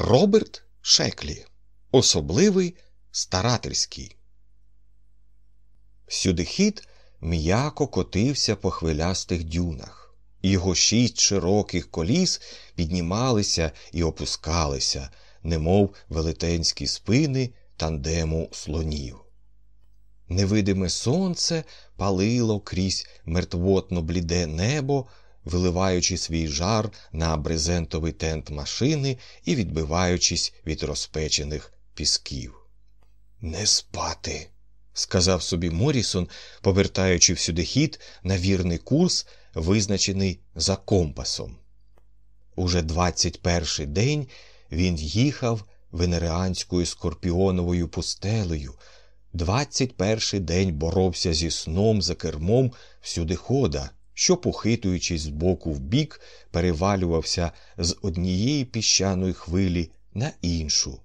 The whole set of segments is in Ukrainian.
Роберт Шеклі. Особливий старательський. Сюди хід м'яко котився по хвилястих дюнах. Його шість широких коліс піднімалися і опускалися, немов велетенські спини тандему слонів. Невидиме сонце палило крізь мертвотно бліде небо, виливаючи свій жар на брезентовий тент машини і відбиваючись від розпечених пісків. Не спати, сказав собі Морісон, повертаючи всюди хід на вірний курс, визначений за компасом. Уже 21-й день він їхав венереанською скорпіоновою пустелею. 21-й день боровся зі сном за кермом всюди хода, що, похитуючись з боку в бік, перевалювався з однієї піщаної хвилі на іншу.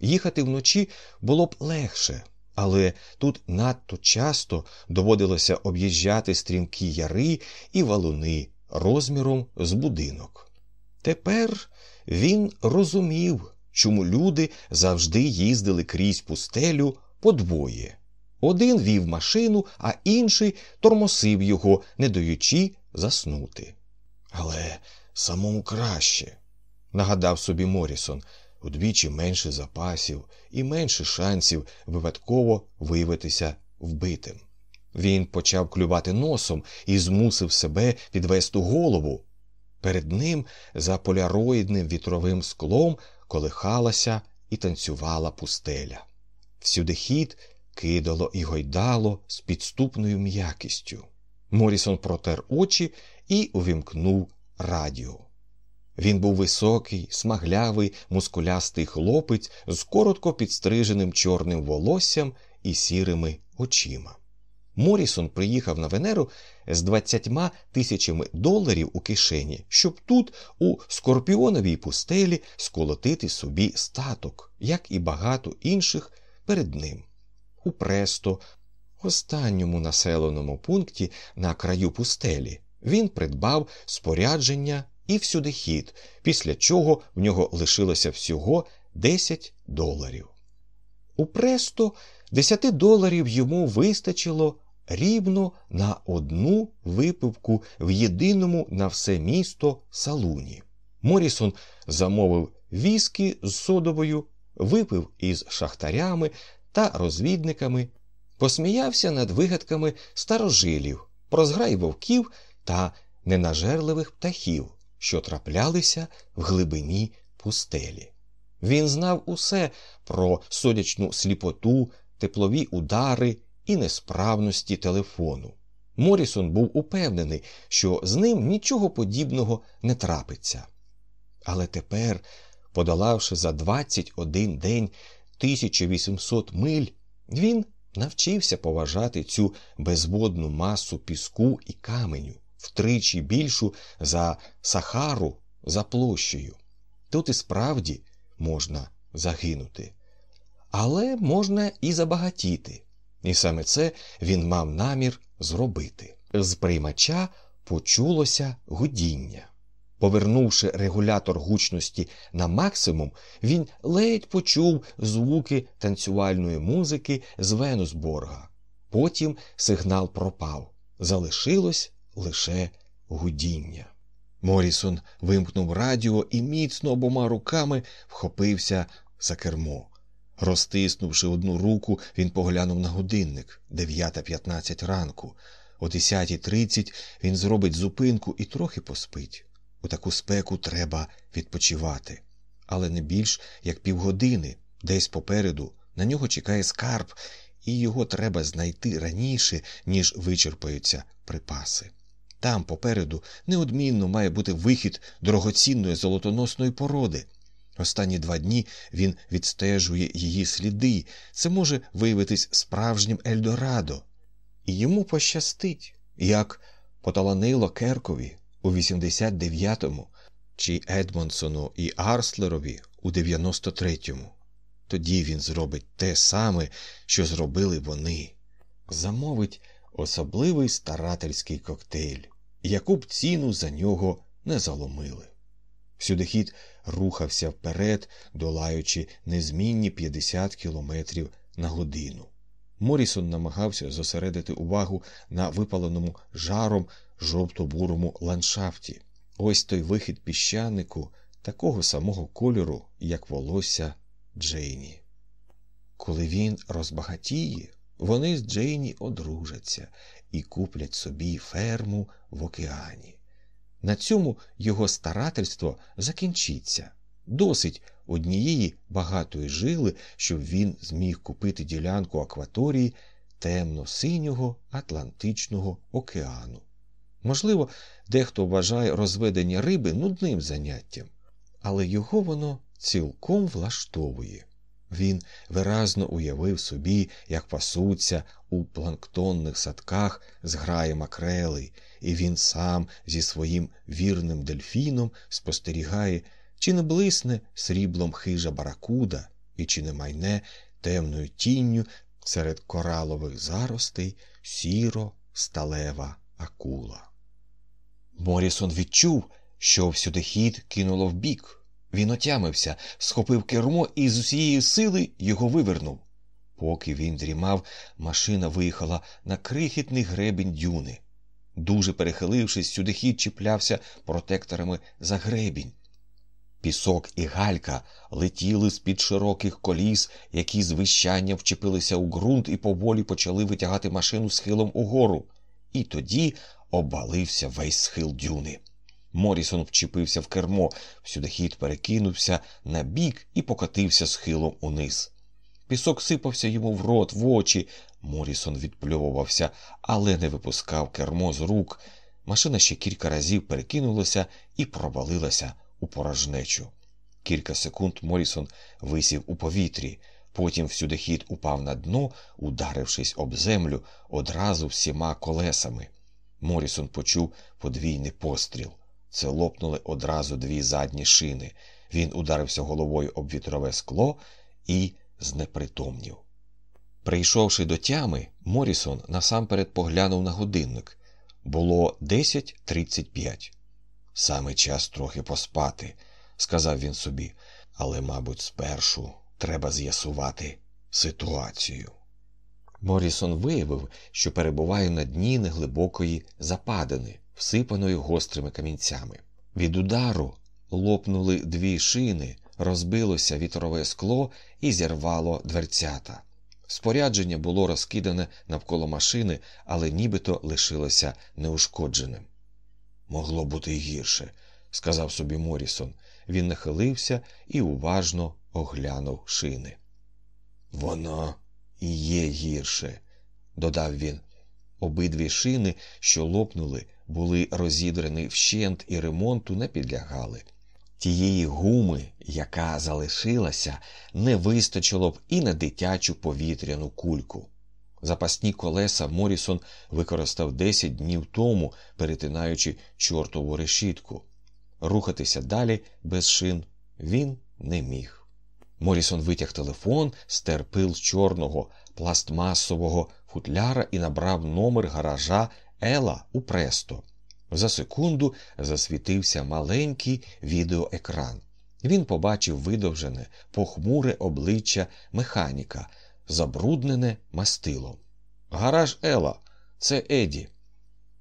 Їхати вночі було б легше, але тут надто часто доводилося об'їжджати стрімкі яри і валуни розміром з будинок. Тепер він розумів, чому люди завжди їздили крізь пустелю подвоє. Один вів машину, а інший тормосив його, не даючи заснути. Але самому краще, нагадав собі Морісон, удвічі менше запасів і менше шансів випадково виявитися вбитим. Він почав клювати носом і змусив себе підвести голову. Перед ним за поляроїдним вітровим склом колихалася і танцювала пустеля. Всюди хід кидало і гойдало з підступною м'якістю. Морісон протер очі і увімкнув радіо. Він був високий, смаглявий, мускулястий хлопець з коротко підстриженим чорним волоссям і сірими очима. Морісон приїхав на Венеру з 20 тисячами доларів у кишені, щоб тут, у скорпіоновій пустелі, сколотити собі статок, як і багато інших перед ним. У Престо, останньому населеному пункті на краю пустелі, він придбав спорядження і всюди хід, після чого в нього лишилося всього 10 доларів. У Престо 10 доларів йому вистачило рівно на одну випивку в єдиному на все місто салуні. Морісон замовив віскі з содовою, випив із шахтарями та розвідниками, посміявся над вигадками старожилів, про зграй вовків та ненажерливих птахів, що траплялися в глибині пустелі. Він знав усе про сонячну сліпоту, теплові удари і несправності телефону. Морісон був упевнений, що з ним нічого подібного не трапиться. Але тепер, подолавши за 21 день 1800 миль, він навчився поважати цю безводну масу піску і каменю, втричі більшу за Сахару за площею. Тут і справді можна загинути. Але можна і забагатіти. І саме це він мав намір зробити. З приймача почулося гудіння. Повернувши регулятор гучності на максимум, він ледь почув звуки танцювальної музики з Венусборга. Потім сигнал пропав. Залишилось лише гудіння. Морісон вимкнув радіо і міцно обома руками вхопився за кермо. Розтиснувши одну руку, він поглянув на годинник 9.15 ранку. О 10.30 він зробить зупинку і трохи поспить. У таку спеку треба відпочивати. Але не більш як півгодини, десь попереду, на нього чекає скарб, і його треба знайти раніше, ніж вичерпаються припаси. Там попереду неодмінно має бути вихід дорогоцінної золотоносної породи. Останні два дні він відстежує її сліди. Це може виявитись справжнім Ельдорадо. І йому пощастить, як поталанило Керкові у 89-му, чи Едмонсону і Арслерові у 93-му. Тоді він зробить те саме, що зробили вони. Замовить особливий старательський коктейль, яку б ціну за нього не заломили. Всюдихід рухався вперед, долаючи незмінні 50 кілометрів на годину. Морісон намагався зосередити увагу на випаленому жаром жовто-бурому ландшафті. Ось той вихід піщанику такого самого кольору, як волосся Джейні. Коли він розбагатіє, вони з Джейні одружаться і куплять собі ферму в океані. На цьому його старательство закінчиться. Досить однієї багатої жили, щоб він зміг купити ділянку акваторії темно-синього Атлантичного океану. Можливо, дехто вважає розведення риби нудним заняттям, але його воно цілком влаштовує. Він виразно уявив собі, як пасуться у планктонних садках з граєм макрелей, і він сам зі своїм вірним дельфіном спостерігає, чи не блисне сріблом хижа баракуда, і чи не майне темною тінню серед коралових заростей сіро сталева акула. Морісон відчув, що всюдихід кинуло вбік. Він отямився, схопив кермо і з усієї сили його вивернув. Поки він дрімав, машина виїхала на крихітний гребінь дюни. Дуже перехилившись, сюдихід чіплявся протекторами за гребінь. Пісок і галька летіли з під широких коліс, які з вищання вчепилися у ґрунт і поволі почали витягати машину схилом угору. І тоді обвалився весь схил дюни. Морісон вчепився в кермо, всюдохід перекинувся на бік і покотився схилом униз. Пісок сипався йому в рот, в очі. Морісон відпльовувався, але не випускав кермо з рук. Машина ще кілька разів перекинулася і провалилася у порожнечу. Кілька секунд Морісон висів у повітрі, потім всюдихід упав на дно, ударившись об землю одразу всіма колесами. Морісон почув подвійний постріл. Це лопнули одразу дві задні шини. Він ударився головою об вітрове скло і знепритомнів. Прийшовши до тями, Морісон насамперед поглянув на годинник. Було 10.35. Саме час трохи поспати, сказав він собі, але, мабуть, спершу треба з'ясувати ситуацію. Морісон виявив, що перебуває на дні неглибокої западини, всипаної гострими камінцями. Від удару лопнули дві шини, розбилося вітрове скло і зірвало дверцята. Спорядження було розкидане навколо машини, але нібито лишилося неушкодженим. Могло бути й гірше, сказав собі Морісон. Він нахилився і уважно оглянув шини. Воно і є гірше, додав він. Обидві шини, що лопнули, були розідрані вщент і ремонту не підлягали. Тієї гуми, яка залишилася, не вистачило б і на дитячу повітряну кульку. Запасні колеса Морісон використав 10 днів тому, перетинаючи чортову решітку. Рухатися далі без шин він не міг. Морісон витяг телефон, стер пил чорного пластмасового футляра і набрав номер гаража Ела у Престо. За секунду засвітився маленький відеоекран. Він побачив видовжене, похмуре обличчя механіка, забруднене мастилом. Гараж Ела, це Еді.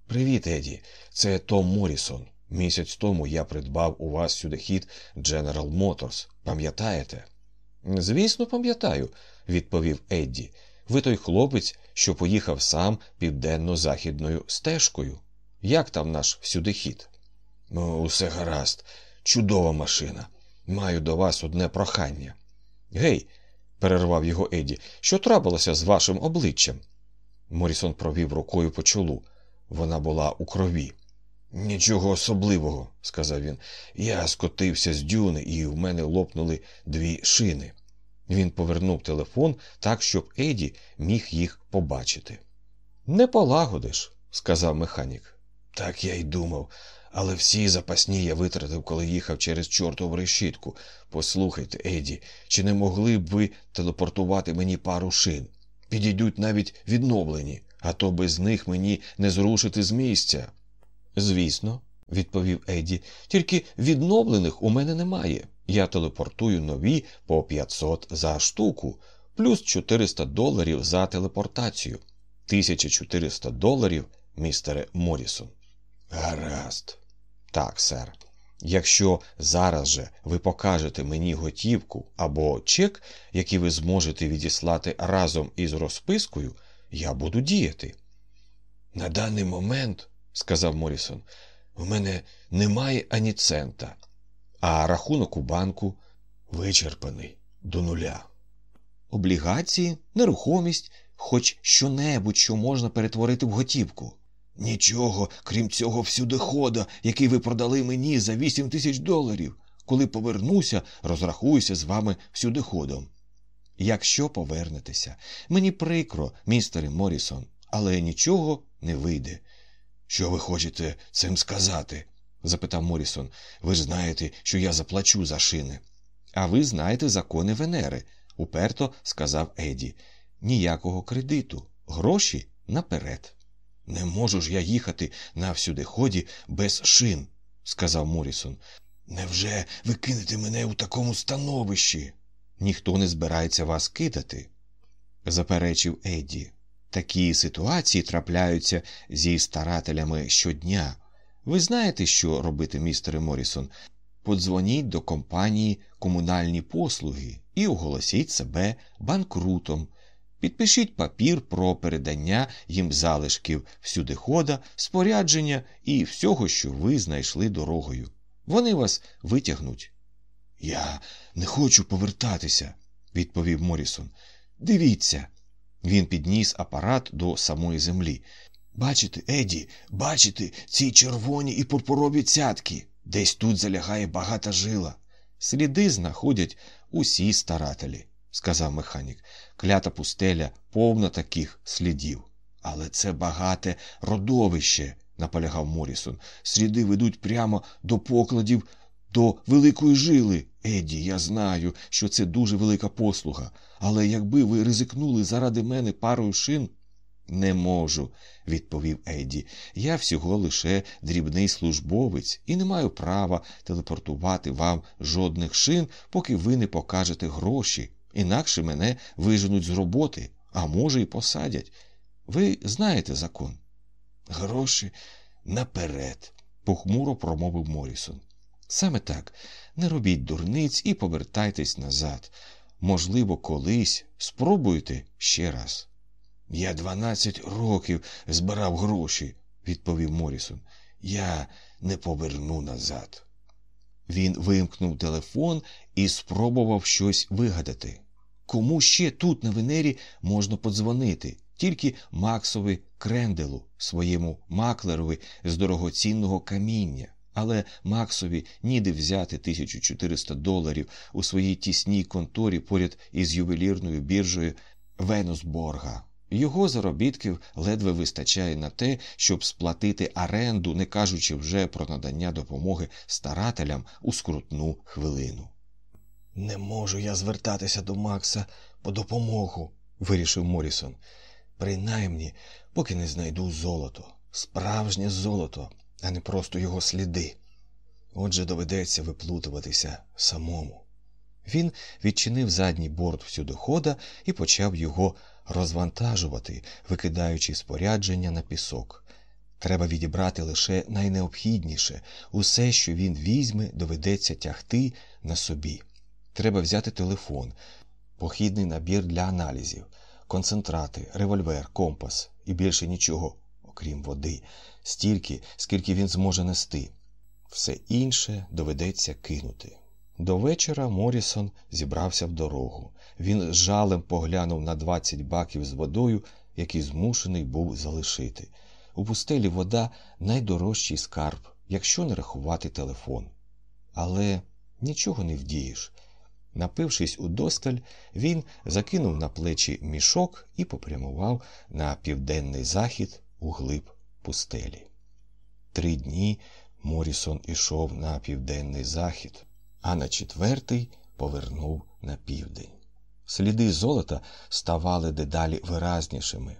Привіт, Еді. Це Том Морісон. Місяць тому я придбав у вас сюди хід General Motors. Пам'ятаєте? Звісно, пам'ятаю, відповів Едді. Ви той хлопець, що поїхав сам південно-західною стежкою. Як там наш всюдихід? Ну, усе гаразд, чудова машина. Маю до вас одне прохання. Гей, перервав його Еді, що трапилося з вашим обличчям? Морісон провів рукою по чолу. Вона була у крові. Нічого особливого, сказав він. Я скотився з дюни, і в мене лопнули дві шини. Він повернув телефон так, щоб Еді міг їх побачити. Не полагодиш, сказав механік. Так я й думав, але всі запасні я витратив, коли їхав через чортову решітку. Послухайте, Еді, чи не могли б ви телепортувати мені пару шин? Підійдуть навіть відновлені, а то без них мені не зрушити з місця. Звісно, відповів Еді. Тільки відновлених у мене немає. Я телепортую нові по 500 за штуку, плюс 400 доларів за телепортацію. 1400 доларів, містере Морісон. Гаразд. Так, сер. Якщо зараз же ви покажете мені готівку або чек, який ви зможете відіслати разом із розпискою, я буду діяти. На даний момент, сказав Морісон, у мене немає ані цента, а рахунок у банку вичерпаний до нуля. Облігації, нерухомість, хоч що-небудь, що можна перетворити в готівку. Нічого, крім цього всюдихода, який ви продали мені за вісім тисяч доларів. Коли повернуся, розрахуюся з вами всюдиходом. Якщо повернетеся, мені прикро, містере Морісон, але нічого не вийде. Що ви хочете цим сказати? запитав Морісон. Ви ж знаєте, що я заплачу за шини. А ви знаєте закони Венери, уперто сказав Еді. Ніякого кредиту, гроші наперед. Не можу ж я їхати на всюдиході без шин, сказав Морісон. Невже ви кинете мене у такому становищі? Ніхто не збирається вас кидати, заперечив Едді. Такі ситуації трапляються зі старателями щодня. Ви знаєте, що робити, містере Морісон? Подзвоніть до компанії комунальні послуги і оголосіть себе банкрутом. Підпишіть папір про передання їм залишків всюдихода, спорядження і всього, що ви знайшли дорогою. Вони вас витягнуть. Я не хочу повертатися, відповів Морісон. Дивіться. Він підніс апарат до самої землі. Бачите, Еді, бачите ці червоні і пурпурові цятки. Десь тут залягає багата жила. Сліди знаходять усі старателі, сказав механік. Клята пустеля повна таких слідів. Але це багате родовище, наполягав Морісон. Сліди ведуть прямо до покладів до великої жили. Еді, я знаю, що це дуже велика послуга, але якби ви ризикнули заради мене парою шин. Не можу, відповів Еді. Я всього лише дрібний службовець і не маю права телепортувати вам жодних шин, поки ви не покажете гроші, інакше мене виженуть з роботи, а може, і посадять. Ви знаєте закон. Гроші наперед, похмуро промовив Морісон. Саме так, не робіть дурниць і повертайтесь назад. Можливо, колись спробуйте ще раз. Я дванадцять років збирав гроші, відповів Морісон. Я не поверну назад. Він вимкнув телефон і спробував щось вигадати. Кому ще тут, на Венері, можна подзвонити? Тільки Максові кренделу, своєму маклерові з дорогоцінного каміння. Але Максові ніде взяти 1400 доларів у своїй тісній конторі поряд із ювелірною біржею Венусборга. Його заробітків ледве вистачає на те, щоб сплатити оренду, не кажучи вже про надання допомоги старателям у скрутну хвилину. Не можу я звертатися до Макса по допомогу, вирішив Морісон. Принаймні, поки не знайду золото, справжнє золото, а не просто його сліди. Отже, доведеться виплутуватися самому. Він відчинив задній борт всюдохода і почав його розвантажувати, викидаючи спорядження на пісок. Треба відібрати лише найнеобхідніше усе, що він візьме, доведеться тягти на собі. Треба взяти телефон, похідний набір для аналізів, концентрати, револьвер, компас і більше нічого, окрім води, стільки, скільки він зможе нести. Все інше доведеться кинути. До вечора Морісон зібрався в дорогу. Він жалем поглянув на 20 баків з водою, які змушений був залишити. У пустелі вода найдорожчий скарб, якщо не рахувати телефон. Але нічого не вдієш. Напившись у досталь, він закинув на плечі мішок і попрямував на південний захід у глиб пустелі. Три дні Морісон ішов на південний захід, а на четвертий повернув на південь. Сліди золота ставали дедалі виразнішими.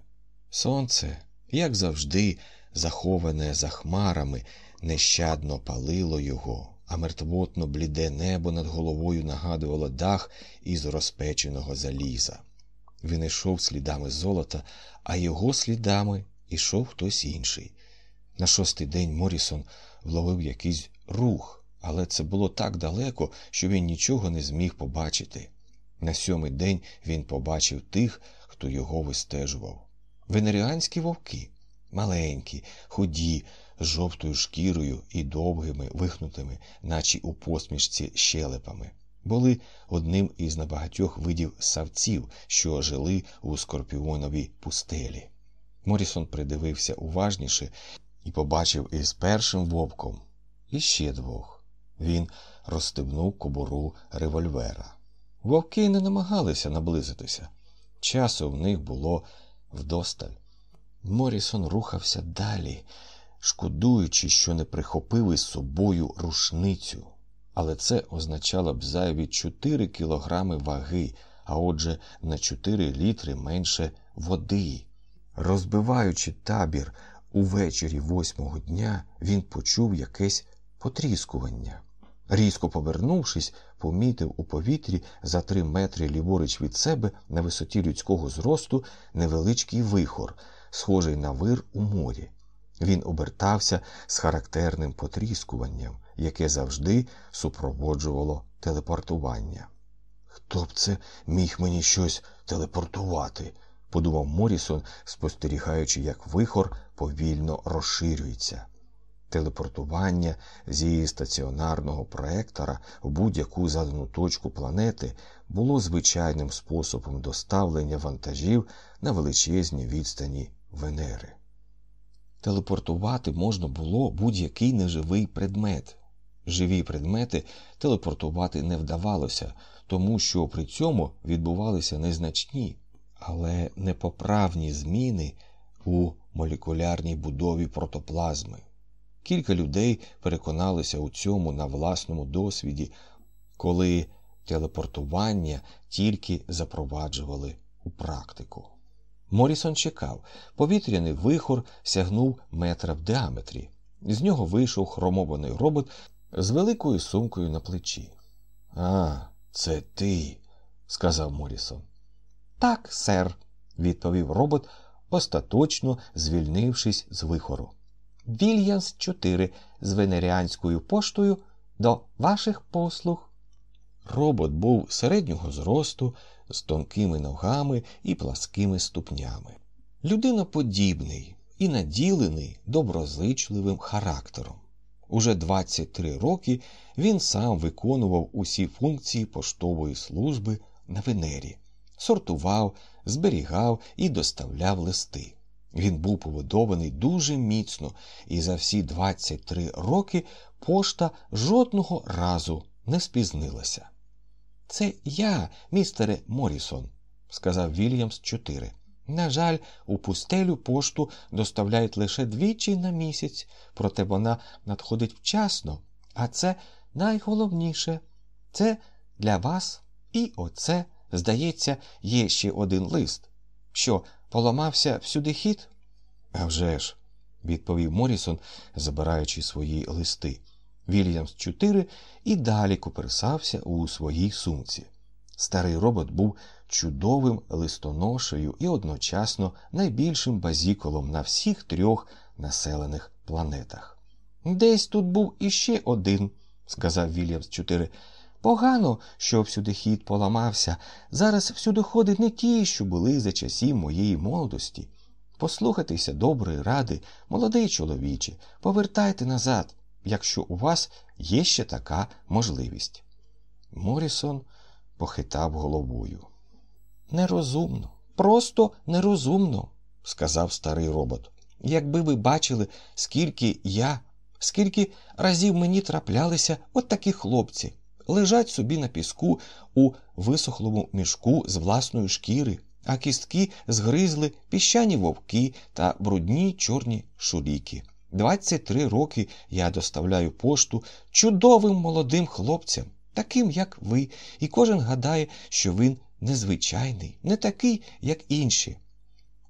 Сонце, як завжди, заховане за хмарами, нещадно палило його, а мертвотно бліде небо над головою нагадувало дах із розпеченого заліза. Він йшов слідами золота, а його слідами йшов хтось інший. На шостий день Морісон вловив якийсь рух, але це було так далеко, що він нічого не зміг побачити. На сьомий день він побачив тих, хто його вистежував. Венеріанські вовки, маленькі, худі, з жовтою шкірою і довгими, вихнутими, наче у посмішці щелепами, були одним із небагатьох видів савців, що жили у скорпіоновій пустелі. Морісон придивився уважніше і побачив із першим вовком іще двох. Він розстебнув кобуру револьвера. Вовки не намагалися наблизитися. Часу в них було вдосталь. Морісон рухався далі, шкодуючи, що не прихопив із собою рушницю. Але це означало б зайві 4 кілограми ваги, а отже, на 4 літри менше води. Розбиваючи табір увечері восьмого дня, він почув якесь потріскування. Різко повернувшись, помітив у повітрі за три метри ліворуч від себе на висоті людського зросту невеличкий вихор, схожий на вир у морі. Він обертався з характерним потріскуванням, яке завжди супроводжувало телепортування. Хто б це міг мені щось телепортувати? Подумав Морісон, спостерігаючи, як вихор повільно розширюється. Телепортування зі стаціонарного проектора в будь-яку задану точку планети було звичайним способом доставлення вантажів на величезні відстані Венери. Телепортувати можна було будь-який неживий предмет. Живі предмети телепортувати не вдавалося, тому що при цьому відбувалися незначні, але непоправні зміни у молекулярній будові протоплазми. Кілька людей переконалися у цьому на власному досвіді, коли телепортування тільки запроваджували у практику. Морісон чекав, повітряний вихор сягнув метра в діаметрі. З нього вийшов хромований робот з великою сумкою на плечі. А, це ти, сказав Морісон. Так, сер, відповів робот, остаточно звільнившись з вихору. Вільямс 4 з венеріанською поштою до ваших послуг. Робот був середнього зросту, з тонкими ногами і пласкими ступнями. Людиноподібний і наділений доброзичливим характером. Уже 23 роки він сам виконував усі функції поштової служби на Венері, сортував, зберігав і доставляв листи. Він був побудований дуже міцно, і за всі 23 роки пошта жодного разу не спізнилася. Це я, містере Морісон, сказав Вільямс 4. На жаль, у пустелю пошту доставляють лише двічі на місяць, проте вона надходить вчасно, а це найголовніше. Це для вас і оце, здається, є ще один лист. Що, поламався всюди хід? «А вже ж», – відповів Морісон, забираючи свої листи. Вільямс 4 і далі куперсався у своїй сумці. Старий робот був чудовим листоношею і одночасно найбільшим базіколом на всіх трьох населених планетах. Десь тут був іще один, сказав Вільямс 4. Погано, що всюди хід поламався. Зараз всюди ходить не ті, що були за часів моєї молодості. Послухайтеся доброї ради, молодий чоловіче, повертайте назад, якщо у вас є ще така можливість. Морісон похитав головою. Нерозумно, просто нерозумно, сказав старий робот. Якби ви бачили, скільки я, скільки разів мені траплялися от такі хлопці, лежать собі на піску у висохлому мішку з власної шкіри, а кістки згризли піщані вовки та брудні чорні шуліки. 23 роки я доставляю пошту чудовим молодим хлопцям, таким, як ви, і кожен гадає, що він незвичайний, не такий, як інші.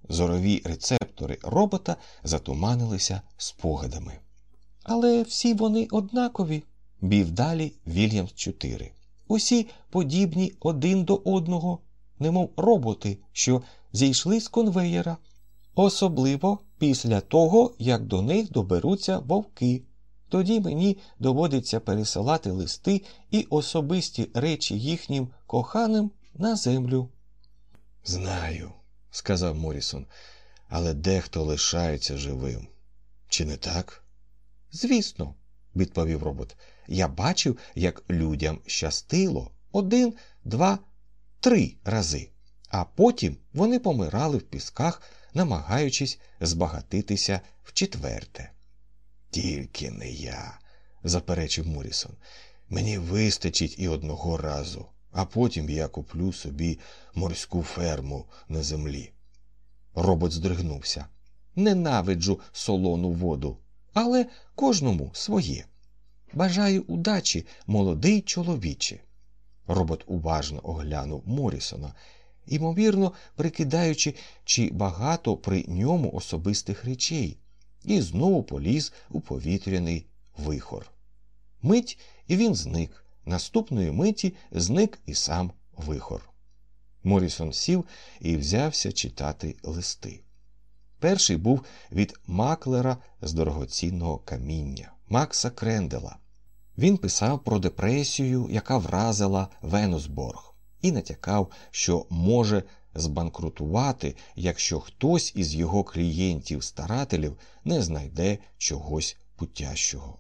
Зорові рецептори робота затуманилися спогадами. Але всі вони однакові, бів далі Вільямс 4. Усі подібні один до одного, немов роботи, що зійшли з конвеєра, особливо після того, як до них доберуться вовки. Тоді мені доводиться пересилати листи і особисті речі їхнім коханим на землю. Знаю, сказав Морісон, але дехто лишається живим. Чи не так? Звісно, відповів робот. Я бачив, як людям щастило один, два, три рази, а потім вони помирали в пісках, намагаючись збагатитися в четверте. Тільки не я, заперечив Морісон. Мені вистачить і одного разу, а потім я куплю собі морську ферму на землі. Робот здригнувся. Ненавиджу солону воду, але кожному своє. Бажаю удачі, молодий чоловіче. Робот уважно оглянув Морісона, ймовірно, прикидаючи, чи багато при ньому особистих речей, і знову поліз у повітряний вихор. Мить і він зник. Наступної миті зник і сам вихор. Морісон сів і взявся читати листи. Перший був від маклера з дорогоцінного каміння Макса Крендела. Він писав про депресію, яка вразила Венусборг, і натякав, що може збанкрутувати, якщо хтось із його клієнтів-старателів не знайде чогось путящого.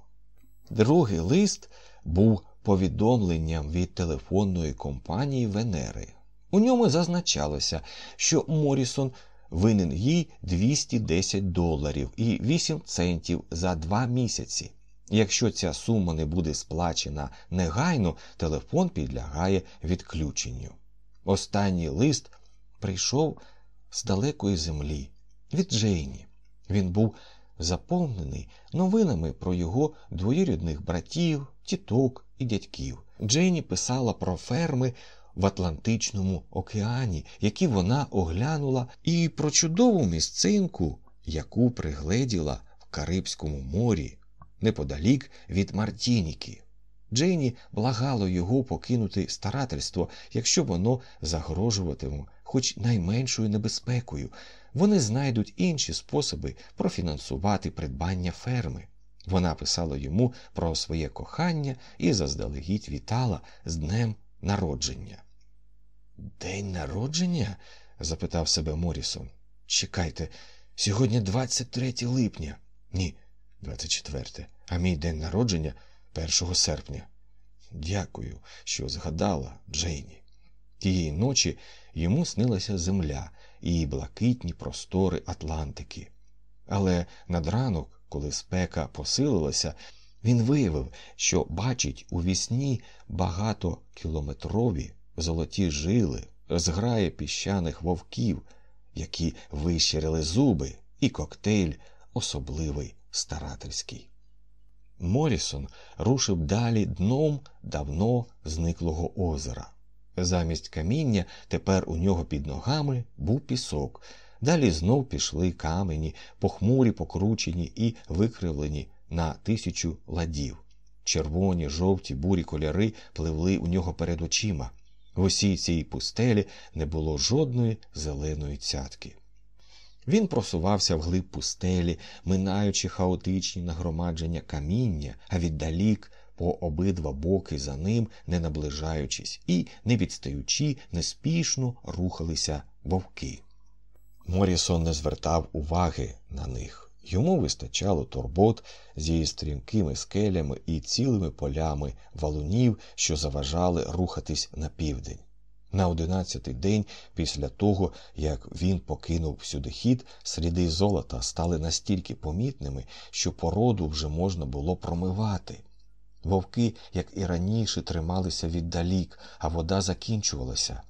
Другий лист був повідомленням від телефонної компанії Венери. У ньому зазначалося, що Морісон винен їй 210 доларів і 8 центів за два місяці. Якщо ця сума не буде сплачена негайно, телефон підлягає відключенню. Останній лист прийшов з далекої землі від Джейні. Він був заповнений новинами про його двоюрідних братів, тіток і дядьків. Джейні писала про ферми в Атлантичному океані, які вона оглянула, і про чудову місцинку, яку пригледіла в Карибському морі неподалік від Мартініки. Джейні благало його покинути старательство, якщо воно загрожуватиме хоч найменшою небезпекою. Вони знайдуть інші способи профінансувати придбання ферми. Вона писала йому про своє кохання і заздалегідь вітала з днем народження. День народження? запитав себе Морісон. Чекайте, сьогодні 23 липня. Ні, 24, а мій день народження 1 серпня. Дякую, що згадала Джейні. Тієї ночі йому снилася земля і блакитні простори Атлантики. Але над ранок, коли спека посилилася, він виявив, що бачить у вісні багатокілометрові золоті жили, зграє піщаних вовків, які вищирили зуби, і коктейль особливий старательський. Морісон рушив далі дном давно зниклого озера. Замість каміння тепер у нього під ногами був пісок. Далі знов пішли камені, похмурі, покручені і викривлені на тисячу ладів. Червоні, жовті, бурі кольори пливли у нього перед очима. В усій цій пустелі не було жодної зеленої цятки. Він просувався вглиб пустелі, минаючи хаотичні нагромадження каміння, а віддалік по обидва боки за ним, не наближаючись і, не відстаючи, неспішно рухалися вовки. Морісон не звертав уваги на них. Йому вистачало турбот зі стрімкими скелями і цілими полями валунів, що заважали рухатись на південь. На одинадцятий день після того, як він покинув всюди хід, сліди золота стали настільки помітними, що породу вже можна було промивати. Вовки, як і раніше, трималися віддалік, а вода закінчувалася.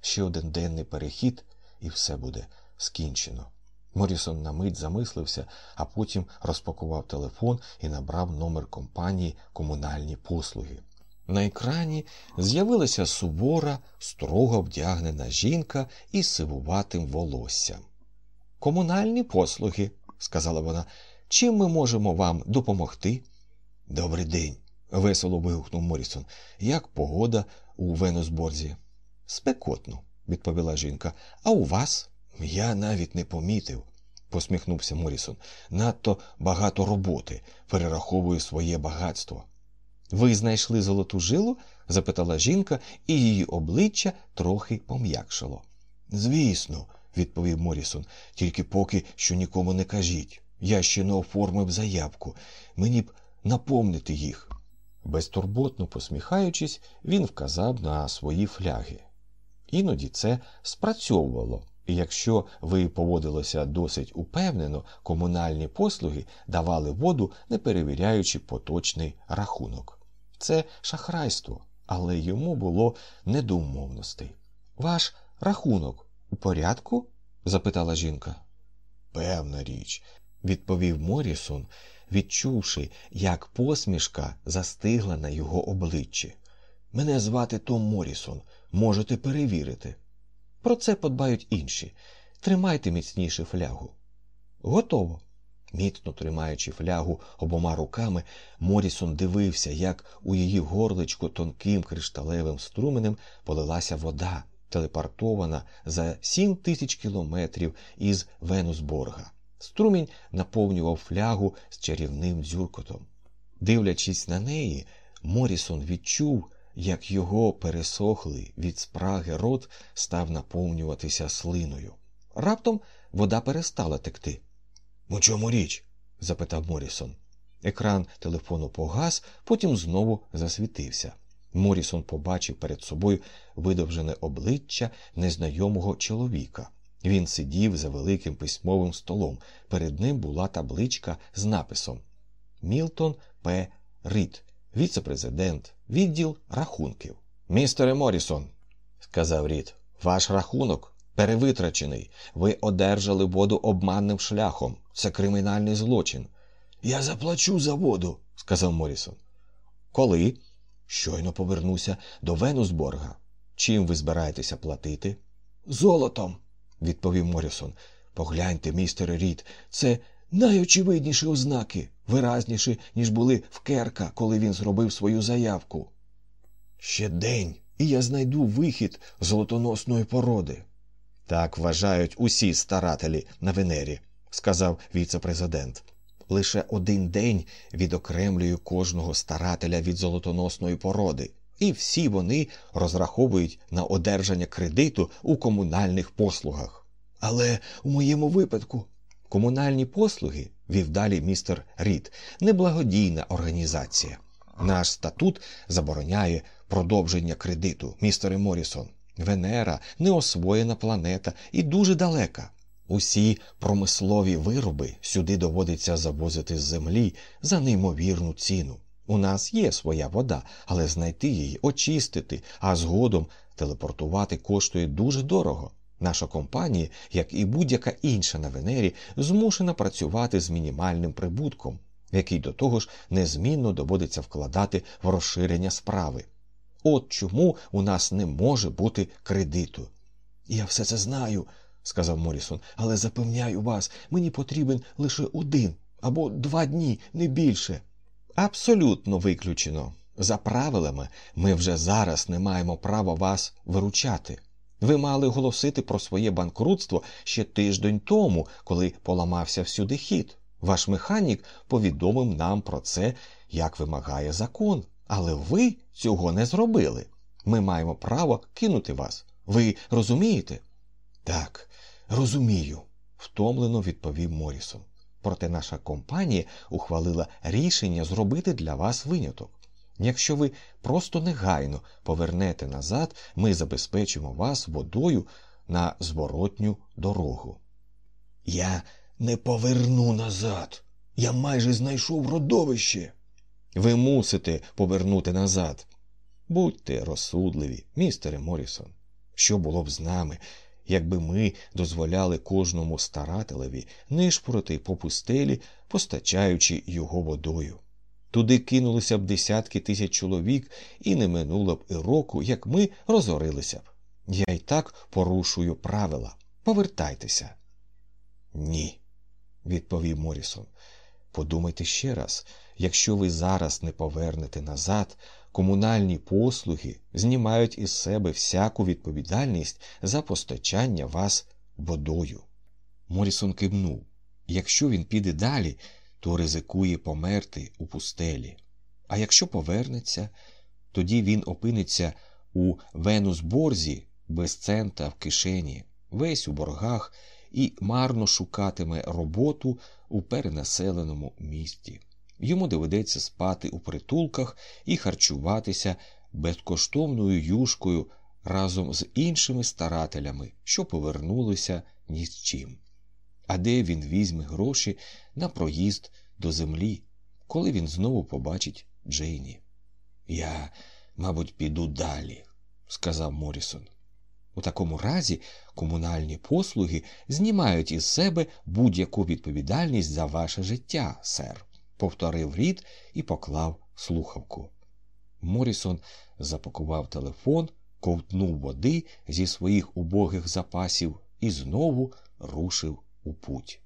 Ще один денний перехід, і все буде скінчено. Морісон на мить замислився, а потім розпакував телефон і набрав номер компанії комунальні послуги. На екрані з'явилася сувора, строго вдягнена жінка із сивуватим волоссям. Комунальні послуги, сказала вона, Чим ми можемо вам допомогти? Добрий день, весело вигукнув Морісон. Як погода у Венусборзі? Спекотно, відповіла жінка. А у вас? Я навіть не помітив, посміхнувся Морісон. Надто багато роботи, перераховую своє багатство. Ви знайшли золоту жилу? запитала жінка, і її обличчя трохи пом'якшало. Звісно, відповів Морісон, тільки поки що нікому не кажіть. Я ще не оформив заявку. Мені б наповнити їх. Безтурботно посміхаючись, він вказав на свої фляги. Іноді це спрацьовувало, і якщо ви поводилися досить упевнено, комунальні послуги давали воду, не перевіряючи поточний рахунок. Це шахрайство, але йому було недоумовностей. Ваш рахунок у порядку? запитала жінка. Певна річ, відповів Морісон, відчувши, як посмішка застигла на його обличчі. Мене звати Том Морісон, можете перевірити. Про це подбають інші. Тримайте міцніше флягу. Готово. Міцно тримаючи флягу обома руками, Морісон дивився, як у її горличку тонким кришталевим струменем полилася вода, телепортована за сім тисяч кілометрів із Венусборга. Струмінь наповнював флягу з чарівним дзюркотом. Дивлячись на неї, Морісон відчув, як його пересохлий від спраги рот став наповнюватися слиною. Раптом вода перестала текти. У чому річ? запитав Морісон. Екран телефону погас, потім знову засвітився. Морісон побачив перед собою видовжене обличчя незнайомого чоловіка. Він сидів за великим письмовим столом. Перед ним була табличка з написом Мілтон П. Рід, віце-президент, відділ рахунків. Містере Морісон, сказав Рід, ваш рахунок перевитрачений. Ви одержали воду обманним шляхом. Це кримінальний злочин. Я заплачу за воду, сказав Морісон. Коли? Щойно повернуся до Венусборга. Чим ви збираєтеся платити? Золотом, відповів Морісон. Погляньте, містере Рід, це найочевидніші ознаки, виразніші, ніж були в Керка, коли він зробив свою заявку. Ще день, і я знайду вихід золотоносної породи. Так вважають усі старателі на Венері, сказав віце-президент. Лише один день відокремлює кожного старателя від золотоносної породи, і всі вони розраховують на одержання кредиту у комунальних послугах. Але у моєму випадку комунальні послуги, вів далі містер Рід, неблагодійна організація. Наш статут забороняє продовження кредиту, містере Морісон. Венера неосвоєна планета і дуже далека. Усі промислові вироби сюди доводиться завозити з землі за неймовірну ціну. У нас є своя вода, але знайти її, очистити, а згодом телепортувати коштує дуже дорого. Наша компанія, як і будь-яка інша на Венері, змушена працювати з мінімальним прибутком, який до того ж незмінно доводиться вкладати в розширення справи. От чому у нас не може бути кредиту. Я все це знаю, сказав Морісон, але запевняю вас, мені потрібен лише один або два дні, не більше. Абсолютно виключено. За правилами, ми вже зараз не маємо права вас виручати. Ви мали оголосити про своє банкрутство ще тиждень тому, коли поламався всюди хід. Ваш механік повідомив нам про це, як вимагає закон. Але ви цього не зробили. Ми маємо право кинути вас. Ви розумієте? Так, розумію, втомлено відповів Морісон. Проте наша компанія ухвалила рішення зробити для вас виняток. Якщо ви просто негайно повернете назад, ми забезпечимо вас водою на зворотню дорогу. Я не поверну назад. Я майже знайшов родовище. Ви мусите повернути назад. Будьте розсудливі, містере Морісон. Що було б з нами, якби ми дозволяли кожному старателеві нишпорити по пустелі, постачаючи його водою? Туди кинулися б десятки тисяч чоловік, і не минуло б і року, як ми розорилися б. Я й так порушую правила. Повертайтеся. Ні, відповів Морісон. Подумайте ще раз якщо ви зараз не повернете назад, комунальні послуги знімають із себе всяку відповідальність за постачання вас водою. Морісон кивнув якщо він піде далі, то ризикує померти у пустелі. А якщо повернеться, тоді він опиниться у Венусборзі без цента в кишені, весь у боргах і марно шукатиме роботу у перенаселеному місті. Йому доведеться спати у притулках і харчуватися безкоштовною юшкою разом з іншими старателями, що повернулися ні з чим. А де він візьме гроші на проїзд до землі, коли він знову побачить Джейні? Я, мабуть, піду далі, сказав Морісон. У такому разі комунальні послуги знімають із себе будь-яку відповідальність за ваше життя, сер, повторив Рід і поклав слухавку. Морісон запакував телефон, ковтнув води зі своїх убогих запасів і знову рушив у путь.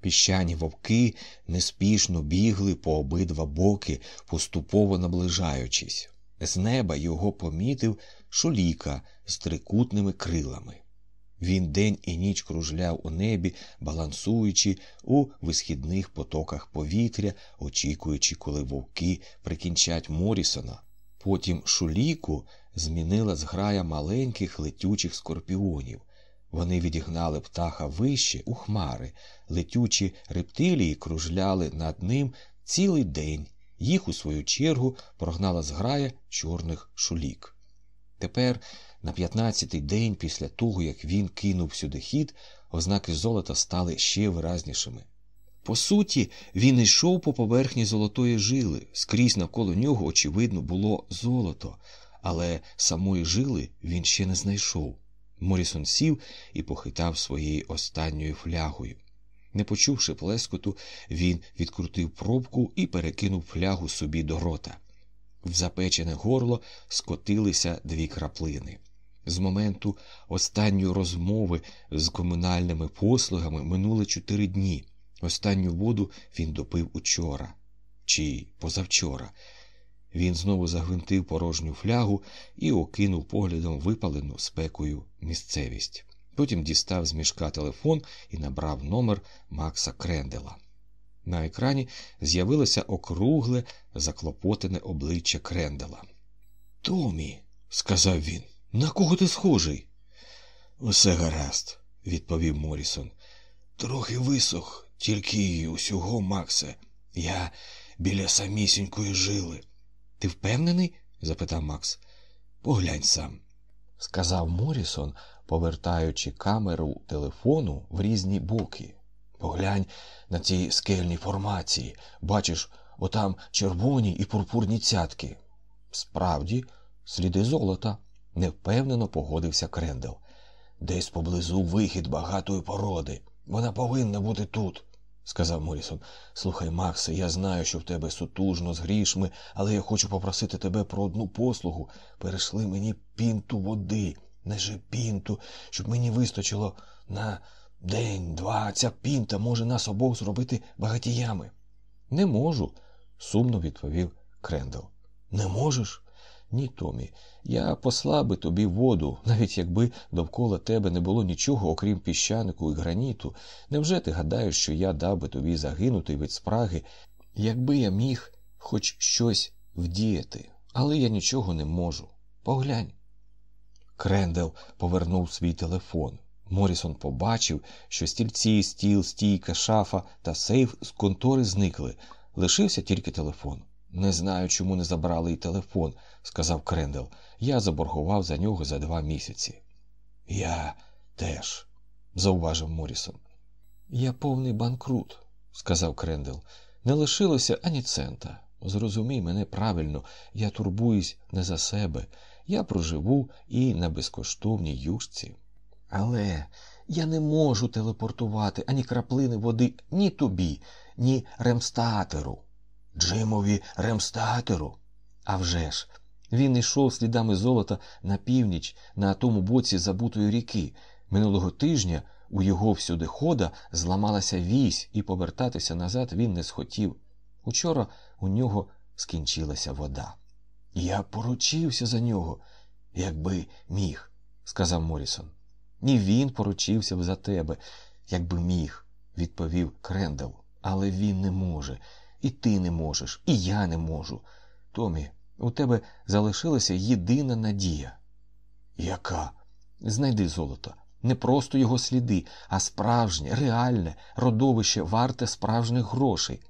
Піщані вовки неспішно бігли по обидва боки, поступово наближаючись. З неба його помітив шоліка з трикутними крилами. Він день і ніч кружляв у небі, балансуючи у висхідних потоках повітря, очікуючи, коли вовки прикінчать Морісона. Потім шуліку змінила зграя маленьких летючих скорпіонів. Вони відігнали птаха вище у хмари, летючі рептилії кружляли над ним цілий день. Їх, у свою чергу, прогнала зграя чорних шулік. Тепер, на п'ятнадцятий день після того, як він кинув сюди хід, ознаки золота стали ще виразнішими. По суті, він йшов по поверхні золотої жили, скрізь навколо нього, очевидно, було золото, але самої жили він ще не знайшов. Морісон сів і похитав своєю останньою флягою. Не почувши плескоту, він відкрутив пробку і перекинув флягу собі до рота. В запечене горло скотилися дві краплини. З моменту останньої розмови з комунальними послугами минули чотири дні. Останню воду він допив учора чи позавчора. Він знову загвинтив порожню флягу і окинув поглядом випалену спекою місцевість. Потім дістав з мішка телефон і набрав номер Макса Крендела. На екрані з'явилося округле, заклопотене обличчя Крендела. Томі, сказав він, на кого ти схожий? Усе гаразд, відповів Морісон. Трохи висох, тільки й усього, Максе. Я біля самісінької жили. Ти впевнений? запитав Макс. Поглянь сам, сказав Морісон, повертаючи камеру телефону в різні боки. Поглянь на ці скельні формації. Бачиш, отам червоні і пурпурні цятки. Справді, сліди золота, невпевнено погодився Крендел. Десь поблизу вихід багатої породи. Вона повинна бути тут сказав Морісон. Слухай, Максе, я знаю, що в тебе сутужно з грішми, але я хочу попросити тебе про одну послугу. Перейшли мені пінту води, не же пінту, щоб мені вистачило на день, два. Ця пінта може нас обох зробити багатіями. Не можу, сумно відповів Крендел. Не можеш? Ні, Томі, я послав би тобі воду, навіть якби довкола тебе не було нічого, окрім піщанику і граніту. Невже ти гадаєш, що я дав би тобі загинути від спраги, якби я міг хоч щось вдіяти, але я нічого не можу. Поглянь. Крендел повернув свій телефон. Морісон побачив, що стільці, стіл, стійка, шафа та сейф з контори зникли. Лишився тільки телефон. Не знаю, чому не забрали і телефон, сказав Крендел. Я заборгував за нього за два місяці. Я теж, зауважив Морісон. Я повний банкрут, сказав Крендел. Не лишилося ані цента. Зрозумій мене правильно, я турбуюсь не за себе. Я проживу і на безкоштовній юшці. Але я не можу телепортувати ані краплини води ні тобі, ні ремстатеру. Джимові ремстатеру. А вже ж, він йшов слідами золота на північ на тому боці забутої ріки. Минулого тижня у його всюдихода зламалася вісь, і повертатися назад він не схотів. Учора у нього скінчилася вода. Я поручився за нього, якби міг, сказав Морісон. Ні він поручився б за тебе, якби міг, відповів Крендел. Але він не може, і ти не можеш, і я не можу. Томі, у тебе залишилася єдина надія. Яка? Знайди золото. Не просто його сліди, а справжнє, реальне родовище варте справжніх грошей.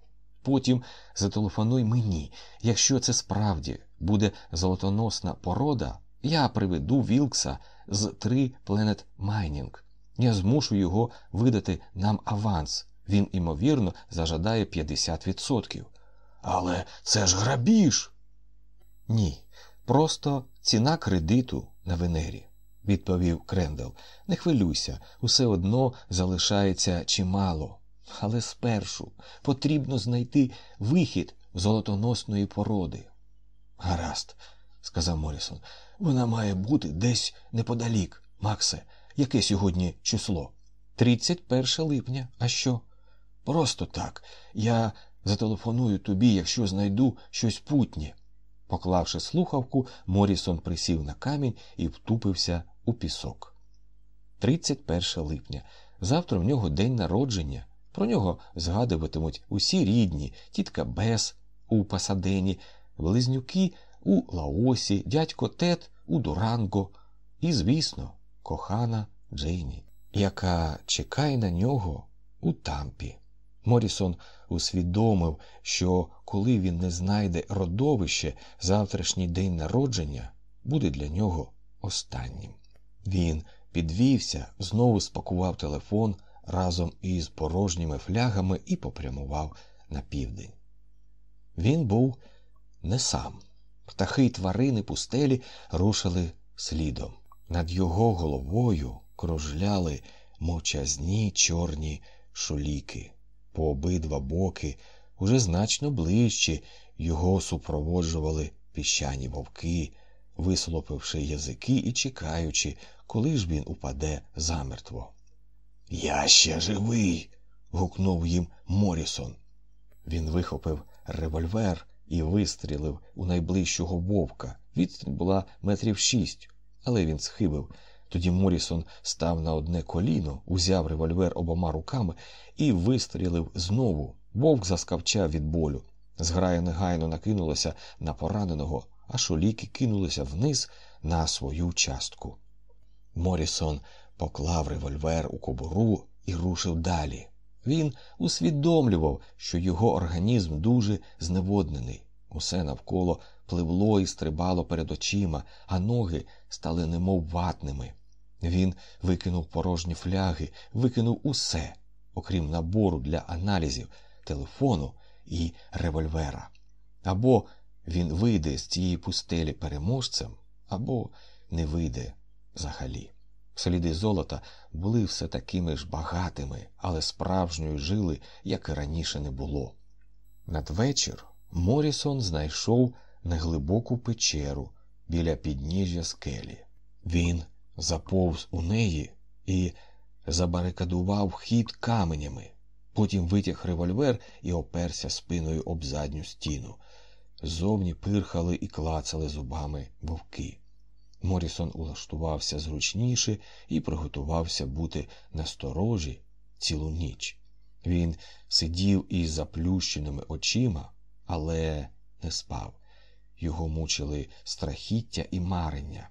Потім зателефонуй мені. Якщо це справді буде золотоносна порода, я приведу Вілкса з 3 Planet Mining. Я змушу його видати нам аванс. Він, імовірно, зажадає 50%. Але це ж грабіж. Ні, просто ціна кредиту на Венері, відповів Крендел. Не хвилюйся, усе одно залишається чимало. Але спершу потрібно знайти вихід золотоносної породи. Гаразд, сказав Морісон, вона має бути десь неподалік. Максе, яке сьогодні число? 31 липня. А що? Просто так. Я зателефоную тобі, якщо знайду щось путнє. Поклавши слухавку, Морісон присів на камінь і втупився у пісок. 31 липня. Завтра в нього день народження. Про нього згадуватимуть усі рідні, тітка Бес у Пасадені, близнюки у Лаосі, дядько Тед у Дуранго і, звісно, кохана Джейні, яка чекає на нього у тампі. Морісон усвідомив, що коли він не знайде родовище, завтрашній день народження буде для нього останнім. Він підвівся, знову спакував телефон разом із порожніми флягами і попрямував на південь. Він був не сам. Птахи й тварини пустелі рушили слідом. Над його головою кружляли мовчазні чорні шуліки. По обидва боки, уже значно ближче, його супроводжували піщані вовки, вислопивши язики і чекаючи, коли ж він упаде замертво. Я ще живий. гукнув їм Морісон. Він вихопив револьвер і вистрілив у найближчого вовка. Відстань була метрів шість, але він схибив. Тоді Морісон став на одне коліно, узяв револьвер обома руками і вистрілив знову. Вовк заскавчав від болю. Зграя негайно накинулася на пораненого, а шоліки кинулися вниз на свою частку. Морісон поклав револьвер у кобуру і рушив далі. Він усвідомлював, що його організм дуже зневоднений. Усе навколо пливло і стрибало перед очима, а ноги стали немов ватними. Він викинув порожні фляги, викинув усе, окрім набору для аналізів, телефону і револьвера. Або він вийде з цієї пустелі переможцем, або не вийде взагалі. Сліди золота були все такими ж багатими, але справжньої жили, як і раніше не було. Надвечір Морісон знайшов неглибоку печеру біля підніжжя скелі. Він заповз у неї і забарикадував хід каменями, потім витяг револьвер і оперся спиною об задню стіну. Ззовні пирхали і клацали зубами вовки. Морісон улаштувався зручніше і приготувався бути насторожі цілу ніч. Він сидів із заплющеними очима, але не спав. Його мучили страхіття і марення.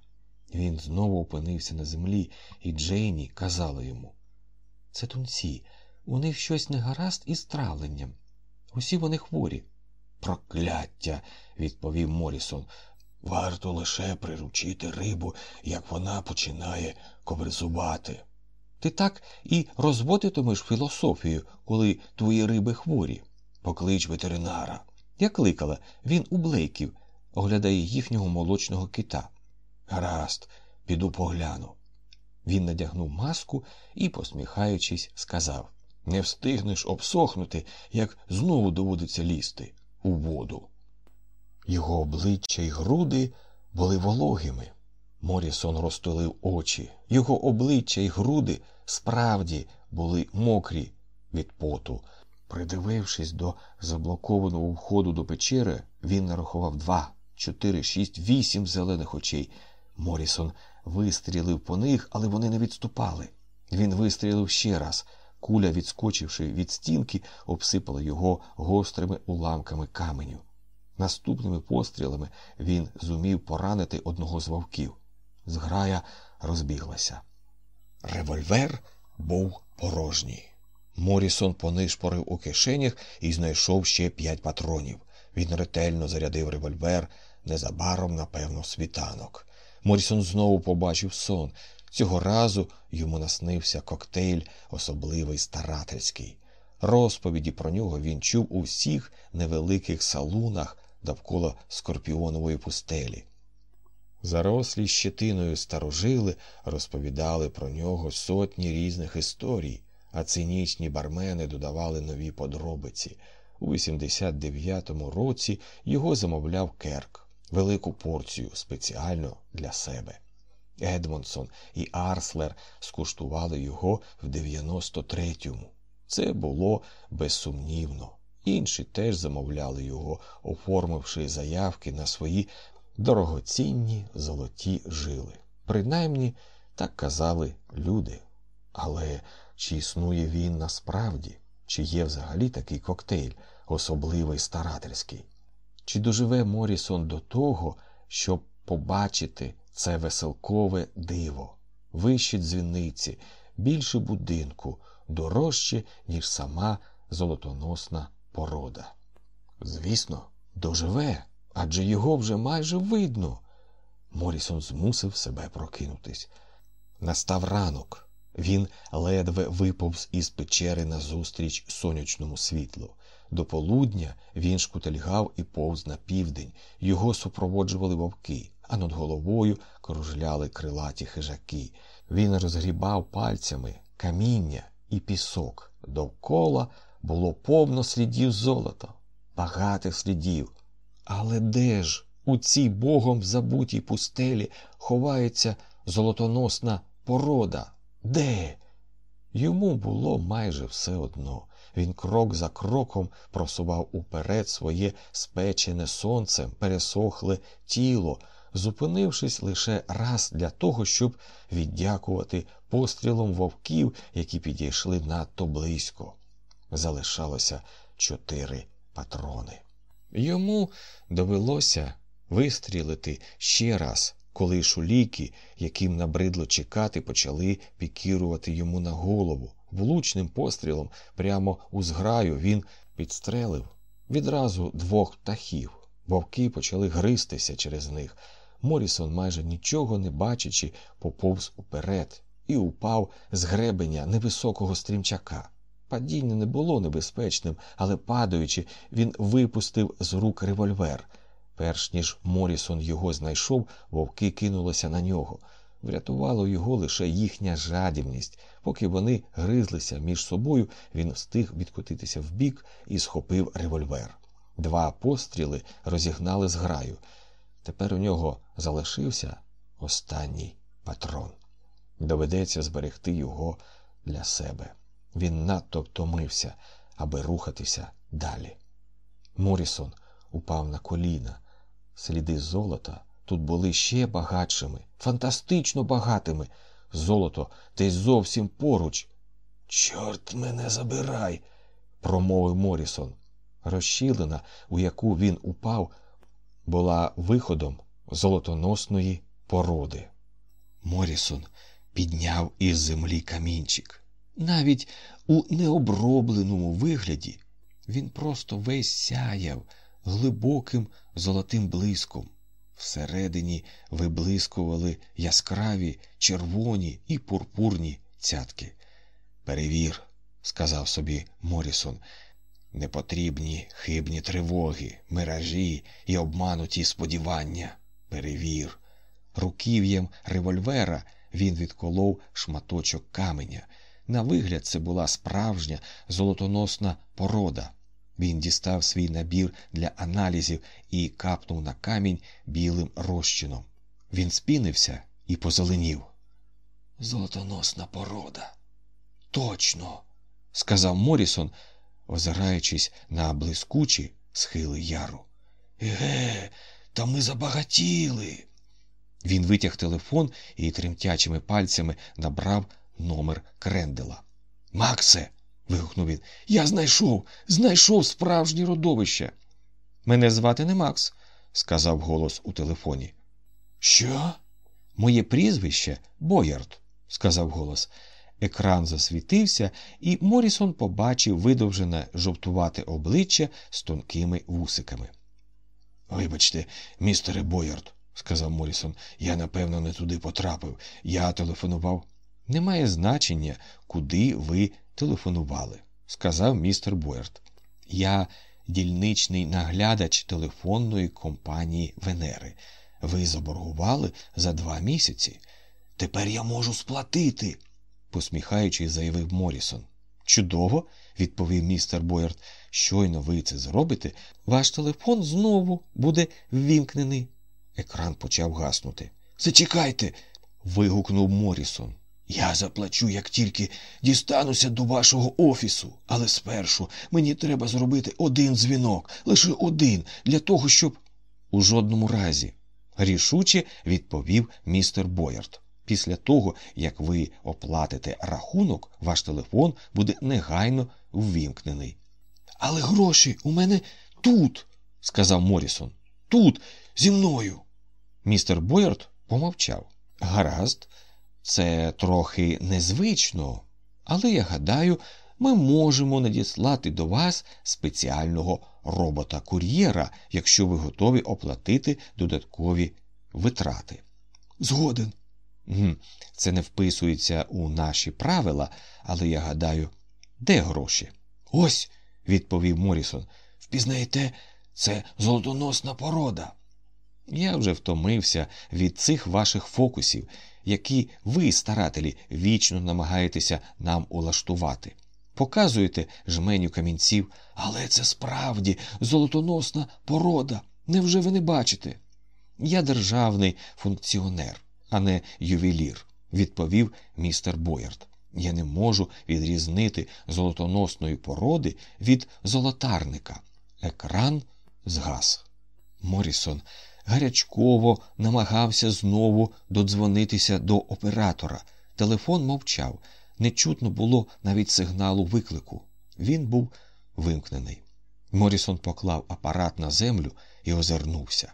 Він знову опинився на землі, і Джейні казала йому Це тунці, у них щось не гаразд із травленням. Усі вони хворі. Прокляття, відповів Морісон. Варто лише приручити рибу, як вона починає ковризувати. Ти так і розводитимеш філософію, коли твої риби хворі. Поклич ветеринара. Я кликала, він у Блейків, оглядає їхнього молочного кита. Гаразд, піду погляну. Він надягнув маску і, посміхаючись, сказав Не встигнеш обсохнути, як знову доводиться лізти у воду. Його обличчя й груди були вологими. Морісон розтулив очі, його обличчя й груди справді були мокрі від поту. Придивившись до заблокованого входу до печери, він нарахував два, чотири, шість, вісім зелених очей. Морісон вистрілив по них, але вони не відступали. Він вистрілив ще раз. Куля, відскочивши від стінки, обсипала його гострими уламками каменю. Наступними пострілами він зумів поранити одного з вовків. Зграя розбіглася. Револьвер був порожній. Морісон понишпорив у кишенях і знайшов ще п'ять патронів. Він ретельно зарядив револьвер незабаром, напевно, світанок. Морісон знову побачив сон. Цього разу йому наснився коктейль, особливий старательський. Розповіді про нього він чув у всіх невеликих салунах довкола скорпіонової пустелі. Зарослі щетиною старожили розповідали про нього сотні різних історій, а цинічні бармени додавали нові подробиці. У 89-му році його замовляв Керк, велику порцію спеціально для себе. Едмонсон і Арслер скуштували його в 93-му. Це було безсумнівно. Інші теж замовляли його, оформивши заявки на свої дорогоцінні золоті жили. Принаймні так казали люди. Але чи існує він насправді, чи є взагалі такий коктейль, особливий старательський? Чи доживе Морісон до того, щоб побачити це веселкове диво, вище дзвіниці, більше будинку, дорожче, ніж сама золотоносна порода? Звісно, доживе, адже його вже майже видно. Морісон змусив себе прокинутись. Настав ранок. Він ледве виповз із печери назустріч сонячному світлу. До полудня він шкутельгав і повз на південь. Його супроводжували вовки, а над головою кружляли крилаті хижаки. Він розгрібав пальцями каміння і пісок. Довкола було повно слідів золота, багатих слідів. Але де ж у цій богом забутій пустелі ховається золотоносна порода? Де? Йому було майже все одно. Він крок за кроком просував уперед своє спечене сонцем, пересохле тіло, зупинившись лише раз для того, щоб віддякувати пострілом вовків, які підійшли надто близько. Залишалося чотири патрони. Йому довелося вистрілити ще раз коли шуліки, яким набридло чекати, почали пікірувати йому на голову. Влучним пострілом прямо у зграю він підстрелив відразу двох птахів. Вовки почали гристися через них. Морісон, майже нічого не бачачи, поповз уперед і упав з гребеня невисокого стрімчака. Падіння не було небезпечним, але падаючи, він випустив з рук револьвер. Перш ніж Морісон його знайшов, вовки кинулися на нього. Врятувало його лише їхня жадібність. Поки вони гризлися між собою, він встиг відкотитися вбік і схопив револьвер. Два постріли розігнали зграю. Тепер у нього залишився останній патрон. Доведеться зберегти його для себе. Він надто втомився, аби рухатися далі. Морісон упав на коліна. Сліди золота тут були ще багатшими, фантастично багатими. Золото десь зовсім поруч. Чорт мене забирай, промовив Морісон. Розщілина, у яку він упав, була виходом золотоносної породи. Морісон підняв із землі камінчик. Навіть у необробленому вигляді він просто весь сяяв глибоким золотим блиском. Всередині виблискували яскраві червоні і пурпурні цятки. Перевір, сказав собі Морісон, непотрібні хибні тривоги, миражі і обмануті сподівання. Перевір. Руків'ям револьвера він відколов шматочок каменя. На вигляд, це була справжня золотоносна порода. Він дістав свій набір для аналізів і капнув на камінь білим розчином. Він спінився і позеленів. Золотоносна порода. Точно, сказав Морісон, озираючись на блискучі схили яру. Еге, та ми забагатіли. Він витяг телефон і тремтячими пальцями набрав номер крендела. Максе. Вигукнув він. Я знайшов, знайшов справжнє родовище. Мене звати не Макс, сказав голос у телефоні. Що? Моє прізвище Боярд, сказав голос. Екран засвітився, і Морісон побачив видовжене жовтувате обличчя з тонкими вусиками. Вибачте, містере Боярд, сказав Морісон, я напевно не туди потрапив. Я телефонував. Немає значення, куди ви телефонували, сказав містер Боярд. Я дільничний наглядач телефонної компанії Венери. Ви заборгували за два місяці. Тепер я можу сплатити, посміхаючись, заявив Морісон. Чудово, відповів містер Боярд. Щойно ви це зробите, ваш телефон знову буде ввімкнений. Екран почав гаснути. Зачекайте. вигукнув Морісон. Я заплачу, як тільки дістануся до вашого офісу, але спершу мені треба зробити один дзвінок, лише один, для того, щоб. У жодному разі, рішуче відповів містер Боярд. Після того, як ви оплатите рахунок, ваш телефон буде негайно ввімкнений. Але гроші у мене тут, сказав Морісон. Тут, зі мною. Містер Боярд помовчав. Гаразд, це трохи незвично, але я гадаю, ми можемо надіслати до вас спеціального робота-кур'єра, якщо ви готові оплатити додаткові витрати. Згоден. Це не вписується у наші правила, але я гадаю, де гроші? Ось, відповів Морісон. Впізнаєте, це золотоносна порода. Я вже втомився від цих ваших фокусів, які ви, старателі, вічно намагаєтеся нам улаштувати. Показуєте жменю камінців, але це справді золотоносна порода. Невже ви не бачите? Я державний функціонер, а не ювелір, відповів містер Боярд. Я не можу відрізнити золотоносної породи від золотарника. Екран згас. Морісон гарячково намагався знову додзвонитися до оператора. Телефон мовчав, не чутно було навіть сигналу виклику. Він був вимкнений. Морісон поклав апарат на землю і озирнувся.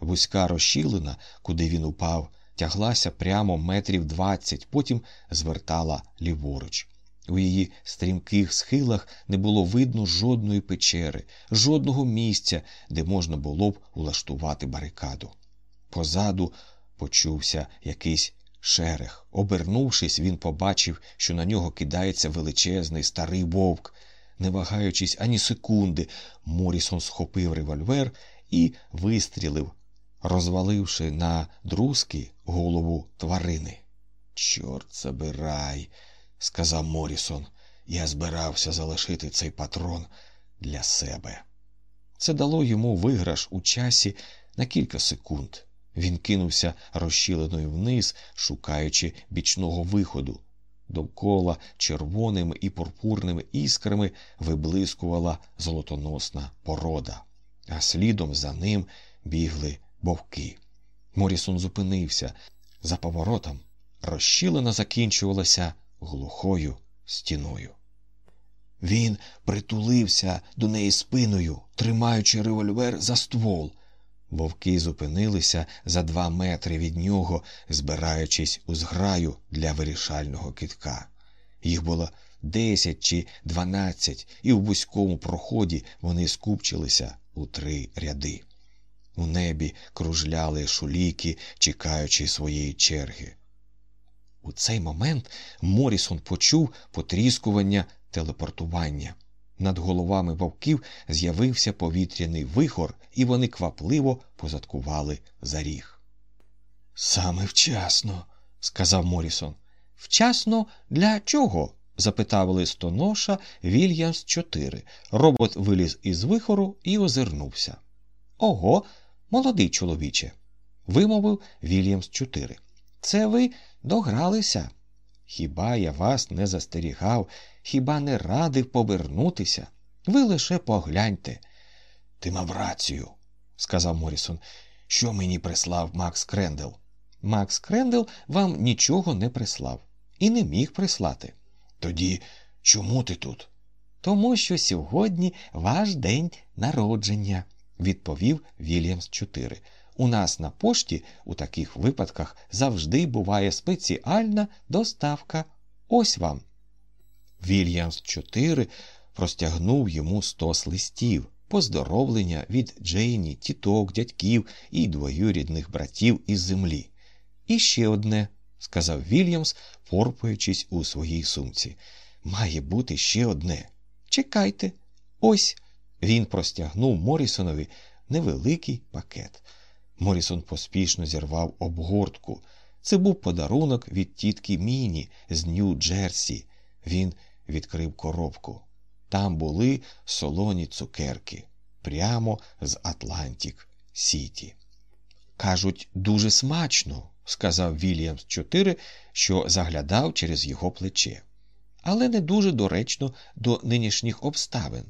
Вузька розщілина, куди він упав, тяглася прямо метрів двадцять, потім звертала ліворуч. У її стрімких схилах не було видно жодної печери, жодного місця, де можна було б улаштувати барикаду. Позаду почувся якийсь шерех. Обернувшись, він побачив, що на нього кидається величезний старий вовк. Не вагаючись ані секунди, Морісон схопив револьвер і вистрілив, розваливши на друзки голову тварини. Чорт забирай сказав Морісон. Я збирався залишити цей патрон для себе. Це дало йому виграш у часі на кілька секунд. Він кинувся розщіленою вниз, шукаючи бічного виходу. Довкола червоними і пурпурними іскрами виблискувала золотоносна порода, а слідом за ним бігли вовки. Морісон зупинився. За поворотом розщілена закінчувалася глухою стіною. Він притулився до неї спиною, тримаючи револьвер за ствол. Вовки зупинилися за два метри від нього, збираючись у зграю для вирішального китка. Їх було десять чи дванадцять, і в вузькому проході вони скупчилися у три ряди. У небі кружляли шуліки, чекаючи своєї черги. У цей момент Морісон почув потріскування телепортування. Над головами вовків з'явився повітряний вихор, і вони квапливо позадкували за ріг. Саме вчасно, сказав Морісон. Вчасно для чого? запитав листоноша Вільямс 4. Робот виліз із вихору і озирнувся. Ого, молодий чоловіче. вимовив Вільямс 4. Це ви догралися. Хіба я вас не застерігав, хіба не радив повернутися? Ви лише погляньте. Ти мав рацію, сказав Морісон. Що мені прислав Макс Крендел? Макс Крендел вам нічого не прислав і не міг прислати. Тоді чому ти тут? Тому що сьогодні ваш день народження, відповів Вільямс 4. У нас на пошті у таких випадках завжди буває спеціальна доставка. Ось вам. Вільямс 4 простягнув йому стос листів, поздоровлення від Джейні, тіток, дядьків і двоюрідних братів із землі. І ще одне, сказав Вільямс, порпаючись у своїй сумці. Має бути ще одне. Чекайте, ось. Він простягнув Морісонові невеликий пакет. Морісон поспішно зірвав обгортку. Це був подарунок від тітки Міні з Нью-Джерсі. Він відкрив коробку. Там були солоні цукерки прямо з Атлантік Сіті. Кажуть, дуже смачно, сказав Вільямс 4, що заглядав через його плече, але не дуже доречно до нинішніх обставин.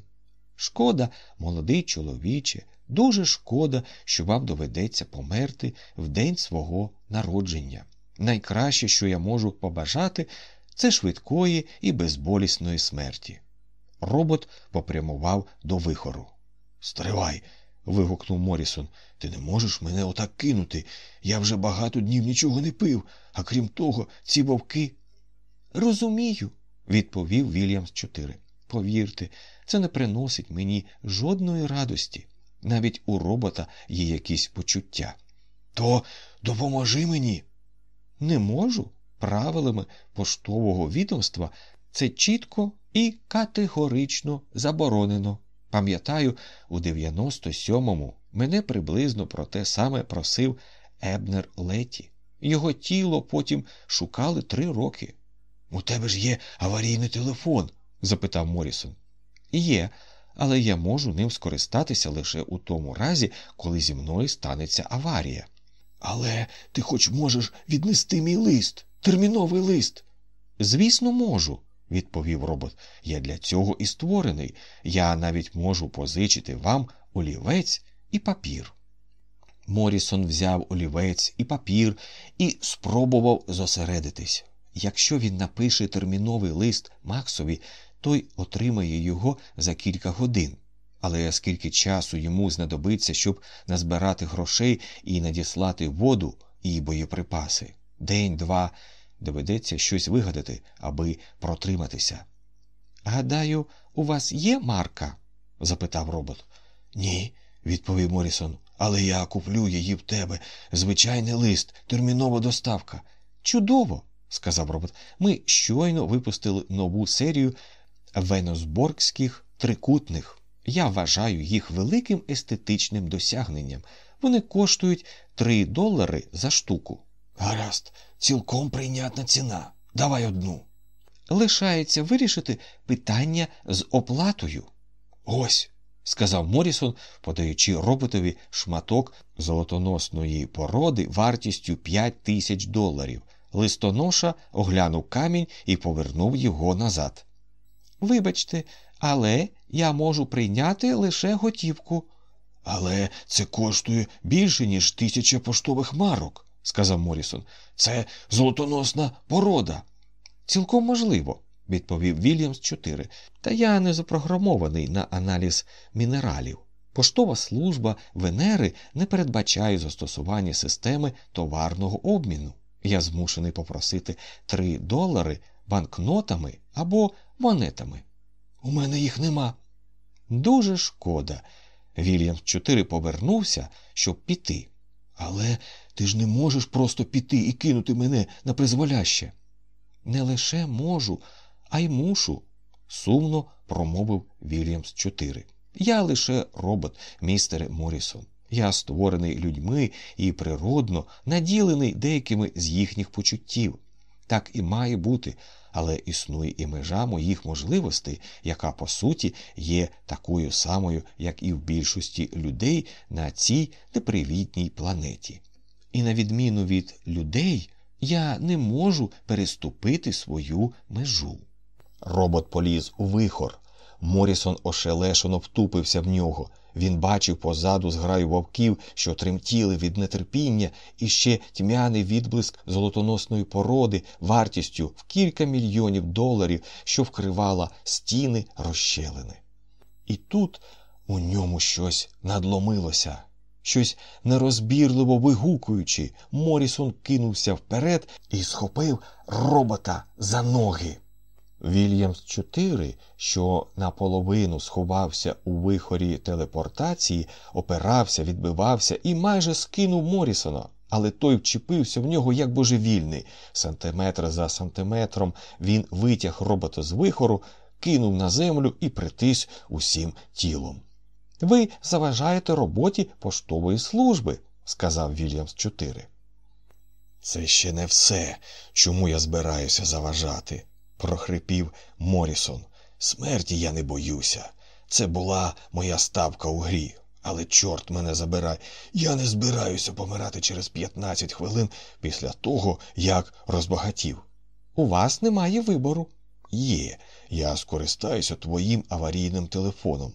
Шкода, молодий чоловіче, дуже шкода, що вам доведеться померти в день свого народження. Найкраще, що я можу побажати, це швидкої і безболісної смерті. Робот попрямував до вихору. Стривай. вигукнув Морісон. Ти не можеш мене отак кинути. Я вже багато днів нічого не пив, а крім того, ці вовки. Розумію, відповів Вільямс 4. Повірте, це не приносить мені жодної радості. Навіть у робота є якісь почуття. То допоможи мені. Не можу. Правилами поштового відомства це чітко і категорично заборонено. Пам'ятаю, у 97-му мене приблизно про те саме просив Ебнер Леті. Його тіло потім шукали три роки. У тебе ж є аварійний телефон? запитав Морісон. Є, але я можу ним скористатися лише у тому разі, коли зі мною станеться аварія. Але ти хоч можеш віднести мій лист, терміновий лист. Звісно, можу, відповів робот. Я для цього і створений. Я навіть можу позичити вам олівець і папір. Морісон взяв олівець і папір і спробував зосередитись. Якщо він напише терміновий лист Максові, той отримає його за кілька годин. Але скільки часу йому знадобиться, щоб назбирати грошей і надіслати воду і боєприпаси? День, два, доведеться щось вигадати, аби протриматися. Гадаю, у вас є марка? запитав робот. Ні, відповів Морісон. Але я куплю її в тебе. Звичайний лист, термінова доставка. Чудово, сказав робот. Ми щойно випустили нову серію веносборгських трикутних. Я вважаю їх великим естетичним досягненням. Вони коштують 3 долари за штуку. Гаразд, цілком прийнятна ціна. Давай одну. Лишається вирішити питання з оплатою. Ось, сказав Морісон, подаючи роботові шматок золотоносної породи вартістю 5 тисяч доларів. Листоноша оглянув камінь і повернув його назад. Вибачте, але я можу прийняти лише готівку. Але це коштує більше, ніж тисяча поштових марок, сказав Морісон. Це золотоносна порода. Цілком можливо, відповів Вільямс 4. Та я не запрограмований на аналіз мінералів. Поштова служба Венери не передбачає застосування системи товарного обміну. Я змушений попросити 3 долари банкнотами або монетами. У мене їх нема. Дуже шкода. Вільям 4 повернувся, щоб піти. Але ти ж не можеш просто піти і кинути мене на призволяще. Не лише можу, а й мушу, сумно промовив Вільямс 4. Я лише робот, містере Морісон. Я створений людьми і природно наділений деякими з їхніх почуттів. Так і має бути, але існує і межа моїх можливостей, яка по суті є такою самою, як і в більшості людей на цій непривітній планеті. І на відміну від людей, я не можу переступити свою межу. Робот поліз у вихор. Морісон ошелешено втупився в нього. Він бачив позаду зграю вовків, що тремтіли від нетерпіння, і ще тьмяний відблиск золотоносної породи вартістю в кілька мільйонів доларів, що вкривала стіни розщелини. І тут у ньому щось надломилося. Щось нерозбірливо вигукуючи, Морісон кинувся вперед і схопив робота за ноги. Вільямс 4, що наполовину сховався у вихорі телепортації, опирався, відбивався і майже скинув Морісона, але той вчепився в нього як божевільний. Сантиметр за сантиметром він витяг робота з вихору, кинув на землю і притис усім тілом. Ви заважаєте роботі поштової служби, сказав Вільямс 4. Це ще не все, чому я збираюся заважати прохрипів Морісон. Смерті я не боюся. Це була моя ставка у грі. Але чорт мене забирай. Я не збираюся помирати через 15 хвилин після того, як розбагатів. У вас немає вибору. Є, я скористаюся твоїм аварійним телефоном.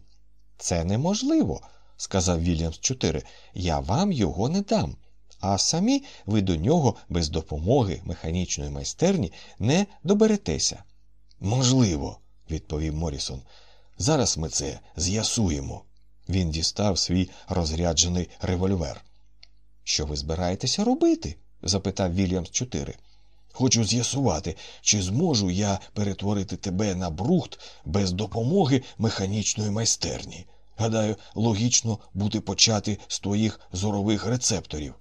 Це неможливо, сказав Вільямс 4. Я вам його не дам. А самі ви до нього без допомоги механічної майстерні не доберетеся. Можливо, відповів Морісон. Зараз ми це з'ясуємо. Він дістав свій розряджений револьвер. Що ви збираєтеся робити? запитав Вільямс 4. Хочу з'ясувати, чи зможу я перетворити тебе на брухт без допомоги механічної майстерні. Гадаю, логічно буде почати з твоїх зорових рецепторів.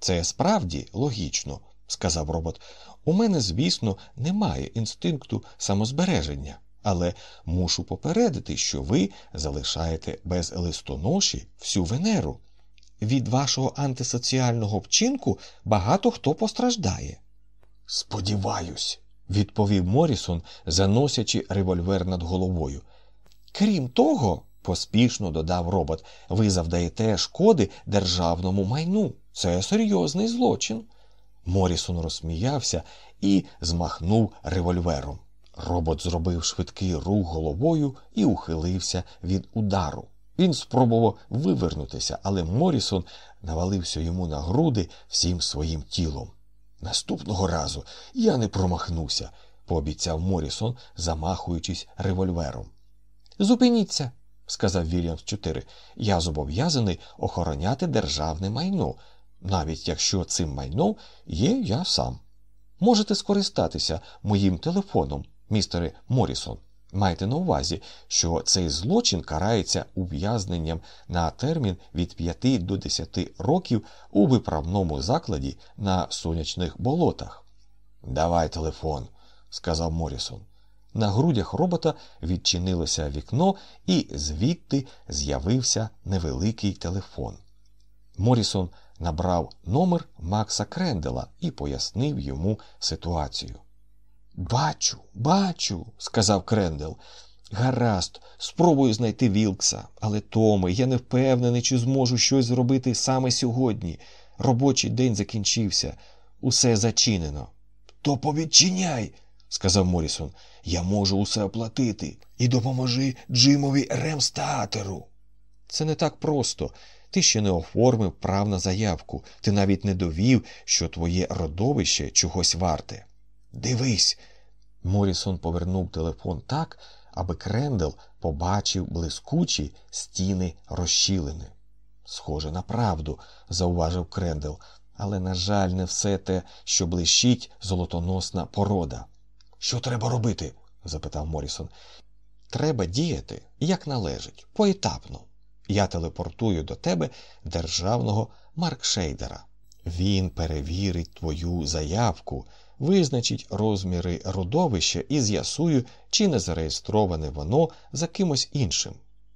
Це справді логічно, сказав робот. У мене, звісно, немає інстинкту самозбереження, але мушу попередити, що ви залишаєте без листоноші всю Венеру. Від вашого антисоціального вчинку багато хто постраждає. Сподіваюсь, відповів Морісон, заносячи револьвер над головою. Крім того, поспішно додав робот, ви завдаєте шкоди державному майну. Це серйозний злочин. Морісон розсміявся і змахнув револьвером. Робот зробив швидкий рух головою і ухилився від удару. Він спробував вивернутися, але Морісон навалився йому на груди всім своїм тілом. Наступного разу я не промахнуся, пообіцяв Морісон, замахуючись револьвером. Зупиніться, сказав Вільямс 4. Я зобов'язаний охороняти державне майно навіть якщо цим майном є я сам. Можете скористатися моїм телефоном, містере Морісон. Майте на увазі, що цей злочин карається ув'язненням на термін від 5 до 10 років у виправному закладі на сонячних болотах. Давай телефон, сказав Морісон. На грудях робота відчинилося вікно, і звідти з'явився невеликий телефон. Морісон набрав номер Макса Крендела і пояснив йому ситуацію. Бачу, бачу, сказав Крендел. Гаразд, спробую знайти Вілкса, але Томе, я не впевнений, чи зможу щось зробити саме сьогодні. Робочий день закінчився, усе зачинено. То повідчиняй, сказав Морісон. Я можу усе оплатити і допоможи Джимові Ремстатеру. Це не так просто. Ти ще не оформив прав на заявку, ти навіть не довів, що твоє родовище чогось варте. Дивись. Морісон повернув телефон так, аби Крендел побачив блискучі стіни розщілини. Схоже на правду, зауважив Крендел, але, на жаль, не все те, що блищить золотоносна порода. Що треба робити? запитав Морісон. Треба діяти, як належить, поетапно я телепортую до тебе державного маркшейдера. Він перевірить твою заявку, визначить розміри родовища і з'ясує, чи не зареєстроване воно за кимось іншим.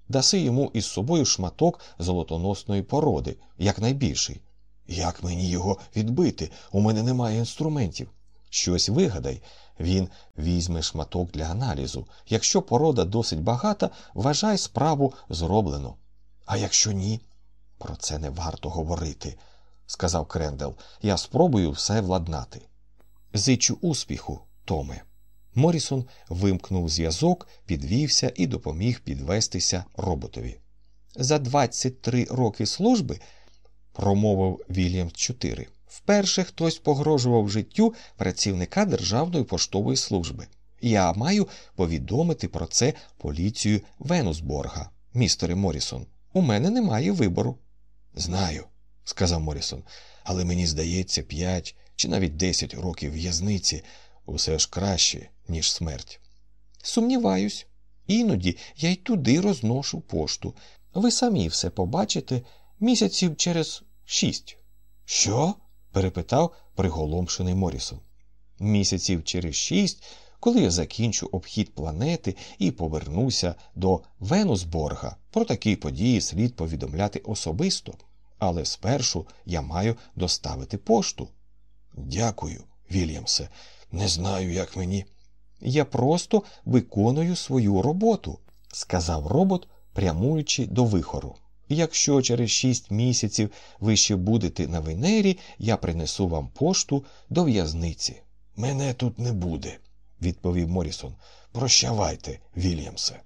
Даси йому із собою шматок золотоносної породи, якнайбільший. Як мені його відбити? У мене немає інструментів. Щось вигадай, він візьме шматок для аналізу. Якщо порода досить багата, вважай справу зроблено. А якщо ні, про це не варто говорити. сказав Крендел. Я спробую все владнати. Зичу успіху, Томе. Морісон вимкнув зв'язок, підвівся і допоміг підвестися роботові. За 23 роки служби, промовив Вільямс 4, вперше хтось погрожував життю працівника Державної поштової служби. Я маю повідомити про це поліцію Венусборга, містере Морісон. У мене немає вибору. Знаю, сказав Морісон, але мені здається, п'ять чи навіть десять років в'язниці усе ж краще, ніж смерть. Сумніваюсь, іноді я й туди розношу пошту. Ви самі все побачите місяців через шість. Що? Перепитав приголомшений Морісон. Місяців через шість, коли я закінчу обхід планети і повернуся до Венусборга, про такі події слід повідомляти особисто, але спершу я маю доставити пошту. Дякую, Вільямсе. Не знаю, як мені. Я просто виконую свою роботу, сказав робот, прямуючи до вихору. Якщо через шість місяців ви ще будете на Венері, я принесу вам пошту до в'язниці. Мене тут не буде, відповів Морісон. Прощавайте, Вільямсе.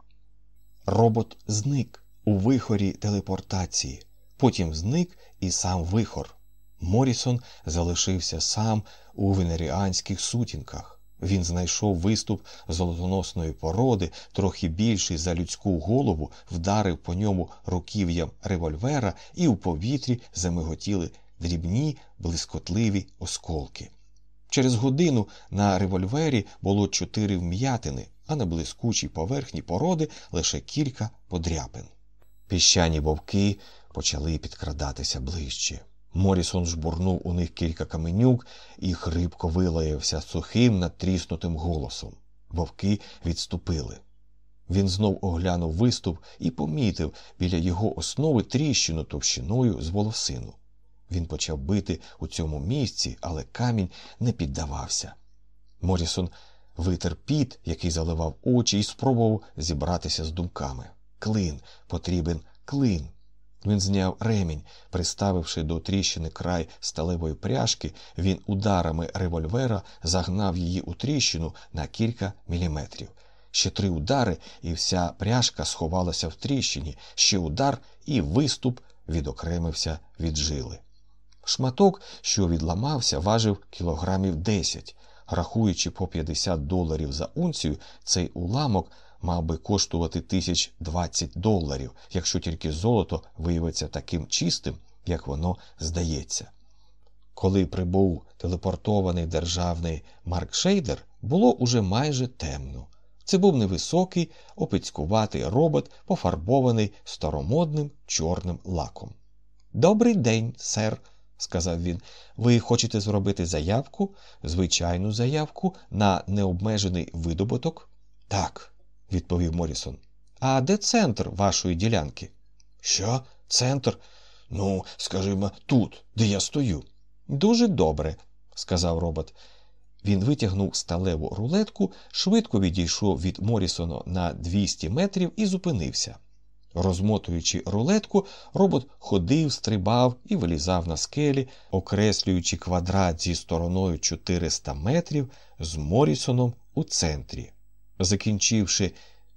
Робот зник у вихорі телепортації, потім зник і сам вихор. Морісон залишився сам у венеріанських сутінках. Він знайшов виступ золотоносної породи, трохи більший за людську голову, вдарив по ньому руків'ям револьвера, і у повітрі замиготіли дрібні, блискотливі осколки. Через годину на револьвері було чотири вм'ятини, а на блискучій поверхні породи лише кілька подряпин. Піщані вовки почали підкрадатися ближче. Морісон жбурнув у них кілька каменюк і хрипко вилаявся сухим, натріснутим голосом. Вовки відступили. Він знов оглянув виступ і помітив біля його основи тріщину товщиною з волосину. Він почав бити у цьому місці, але камінь не піддавався. Морісон витер піт, який заливав очі, і спробував зібратися з думками. Клин, потрібен клин. Він зняв ремінь, приставивши до тріщини край сталевої пряжки, він ударами револьвера загнав її у тріщину на кілька міліметрів. Ще три удари, і вся пряжка сховалася в тріщині, ще удар, і виступ відокремився від жили. Шматок, що відламався, важив кілограмів десять. Рахуючи по 50 доларів за унцію, цей уламок мав би коштувати тисяч двадцять доларів, якщо тільки золото виявиться таким чистим, як воно здається. Коли прибув телепортований державний Марк Шейдер, було уже майже темно. Це був невисокий, опицькуватий робот, пофарбований старомодним чорним лаком. Добрий день, сер, сказав він. Ви хочете зробити заявку, звичайну заявку на необмежений видобуток? Так, відповів Морісон. А де центр вашої ділянки? Що? Центр? Ну, скажімо, тут, де я стою. Дуже добре, сказав робот. Він витягнув сталеву рулетку, швидко відійшов від Морісона на 200 метрів і зупинився. Розмотуючи рулетку, робот ходив, стрибав і вилізав на скелі, окреслюючи квадрат зі стороною 400 метрів з Морісоном у центрі. Закінчивши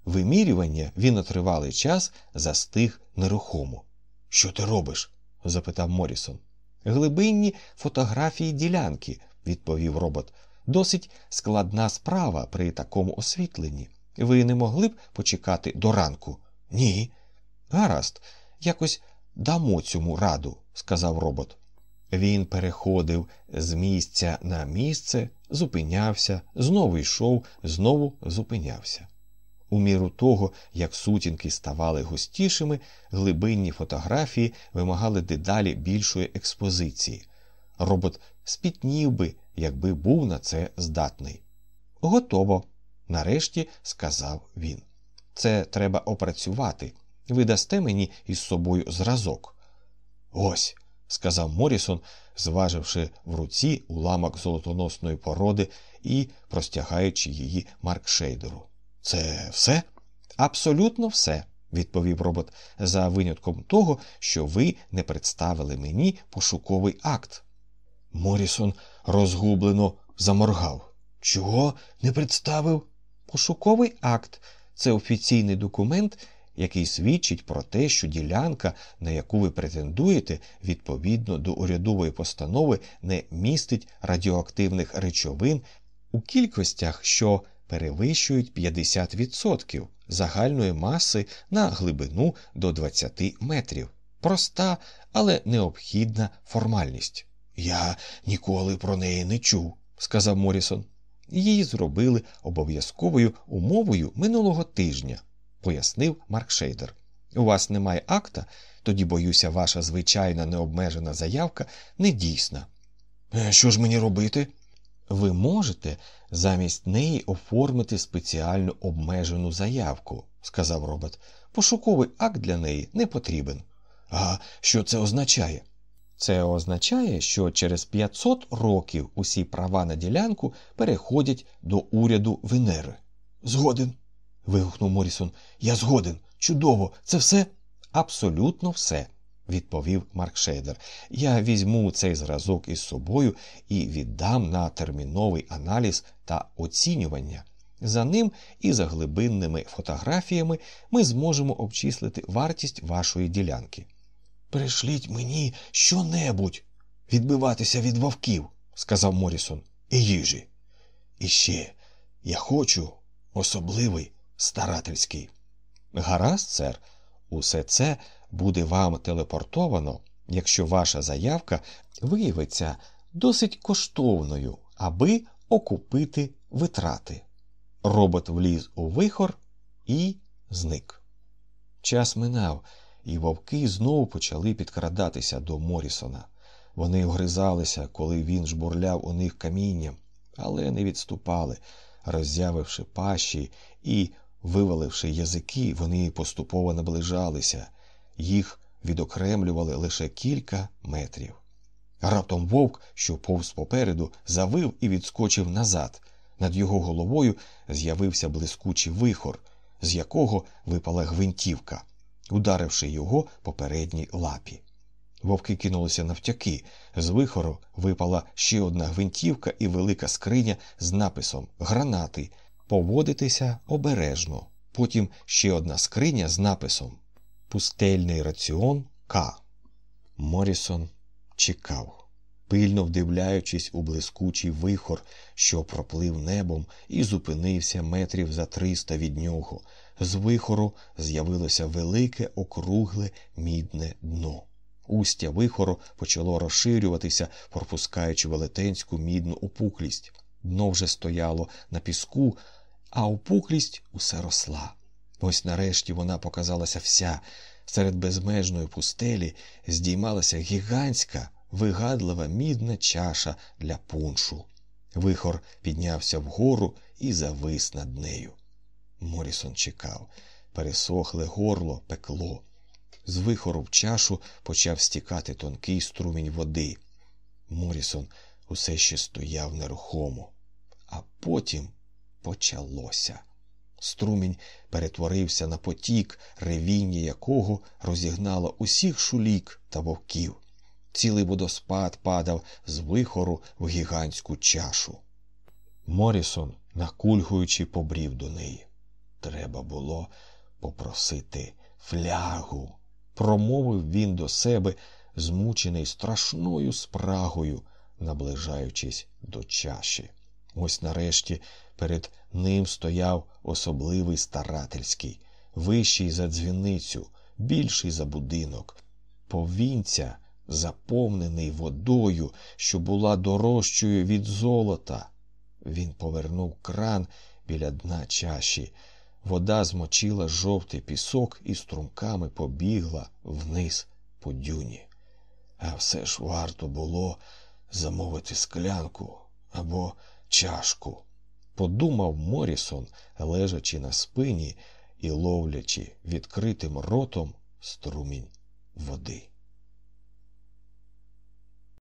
вимірювання, він на час застиг нерухомо. Що ти робиш? запитав Морісон. Глибинні фотографії ділянки, відповів робот. Досить складна справа при такому освітленні. Ви не могли б почекати до ранку? Ні. Гаразд, якось дамо цьому раду, сказав робот. Він переходив з місця на місце, зупинявся, знову йшов, знову зупинявся. У міру того, як сутінки ставали густішими, глибинні фотографії вимагали дедалі більшої експозиції. Робот спітнів би, якби був на це здатний. Готово, нарешті сказав він. Це треба опрацювати. Ви дасте мені із собою зразок. Ось, сказав Морісон, зваживши в руці уламок золотоносної породи і простягаючи її Маркшейдеру. Це все? Абсолютно все. відповів робот, за винятком того, що ви не представили мені пошуковий акт. Морісон розгублено заморгав. Чого не представив? Пошуковий акт це офіційний документ, який свідчить про те, що ділянка, на яку ви претендуєте, відповідно до урядової постанови, не містить радіоактивних речовин у кількостях, що перевищують 50% загальної маси на глибину до 20 метрів. Проста, але необхідна формальність. Я ніколи про неї не чув, сказав Морісон. Її зробили обов'язковою умовою минулого тижня, пояснив Марк Шейдер. У вас немає акта, тоді, боюся, ваша звичайна необмежена заявка недійсна. «Е, що ж мені робити? Ви можете замість неї оформити спеціальну обмежену заявку, сказав робот. Пошуковий акт для неї не потрібен. А що це означає? Це означає, що через 500 років усі права на ділянку переходять до уряду Венери. Згоден. Вигукнув Морісон. Я згоден. Чудово, це все? Абсолютно все, відповів Марк Шейдер. Я візьму цей зразок із собою і віддам на терміновий аналіз та оцінювання. За ним і за глибинними фотографіями ми зможемо обчислити вартість вашої ділянки. Пришліть мені що-небудь відбиватися від вовків, сказав Морісон, і їжі. І ще я хочу особливий старательський. Гаразд, сер, усе це буде вам телепортовано, якщо ваша заявка виявиться досить коштовною, аби окупити витрати. Робот вліз у вихор і зник. Час минав і вовки знову почали підкрадатися до Морісона. Вони огризалися, коли він жбурляв у них камінням, але не відступали, роззявивши пащі і виваливши язики, вони поступово наближалися, їх відокремлювали лише кілька метрів. Раптом вовк, що повз попереду, завив і відскочив назад. Над його головою з'явився блискучий вихор, з якого випала гвинтівка ударивши його по передній лапі. Вовки кинулися навтяки. З вихору випала ще одна гвинтівка і велика скриня з написом Гранати. Поводитися обережно. Потім ще одна скриня з написом Пустельний раціон К. Морісон чекав, пильно вдивляючись у блискучий вихор, що проплив небом і зупинився метрів за триста від нього, з вихору з'явилося велике округле мідне дно. Устя вихору почало розширюватися, пропускаючи велетенську мідну опуклість. Дно вже стояло на піску, а опуклість усе росла. Ось нарешті вона показалася вся. Серед безмежної пустелі здіймалася гігантська, вигадлива мідна чаша для пуншу. Вихор піднявся вгору і завис над нею. Морісон чекав. Пересохле горло пекло. З вихору в чашу почав стікати тонкий струмінь води. Морісон усе ще стояв нерухомо. А потім почалося. Струмінь перетворився на потік, ревіння якого розігнало усіх шулік та вовків. Цілий водоспад падав з вихору в гігантську чашу. Морісон, накульгуючи, побрів до неї. Треба було попросити флягу, промовив він до себе, змучений страшною спрагою, наближаючись до чаші. Ось нарешті перед ним стояв особливий старательський, вищий за дзвіницю, більший за будинок, повінця, заповнений водою, що була дорожчою від золота. Він повернув кран біля дна чаші. Вода змочила жовтий пісок і струмками побігла вниз по дюні. А все ж варто було замовити склянку або чашку, подумав Морісон, лежачи на спині і ловлячи відкритим ротом струмінь води.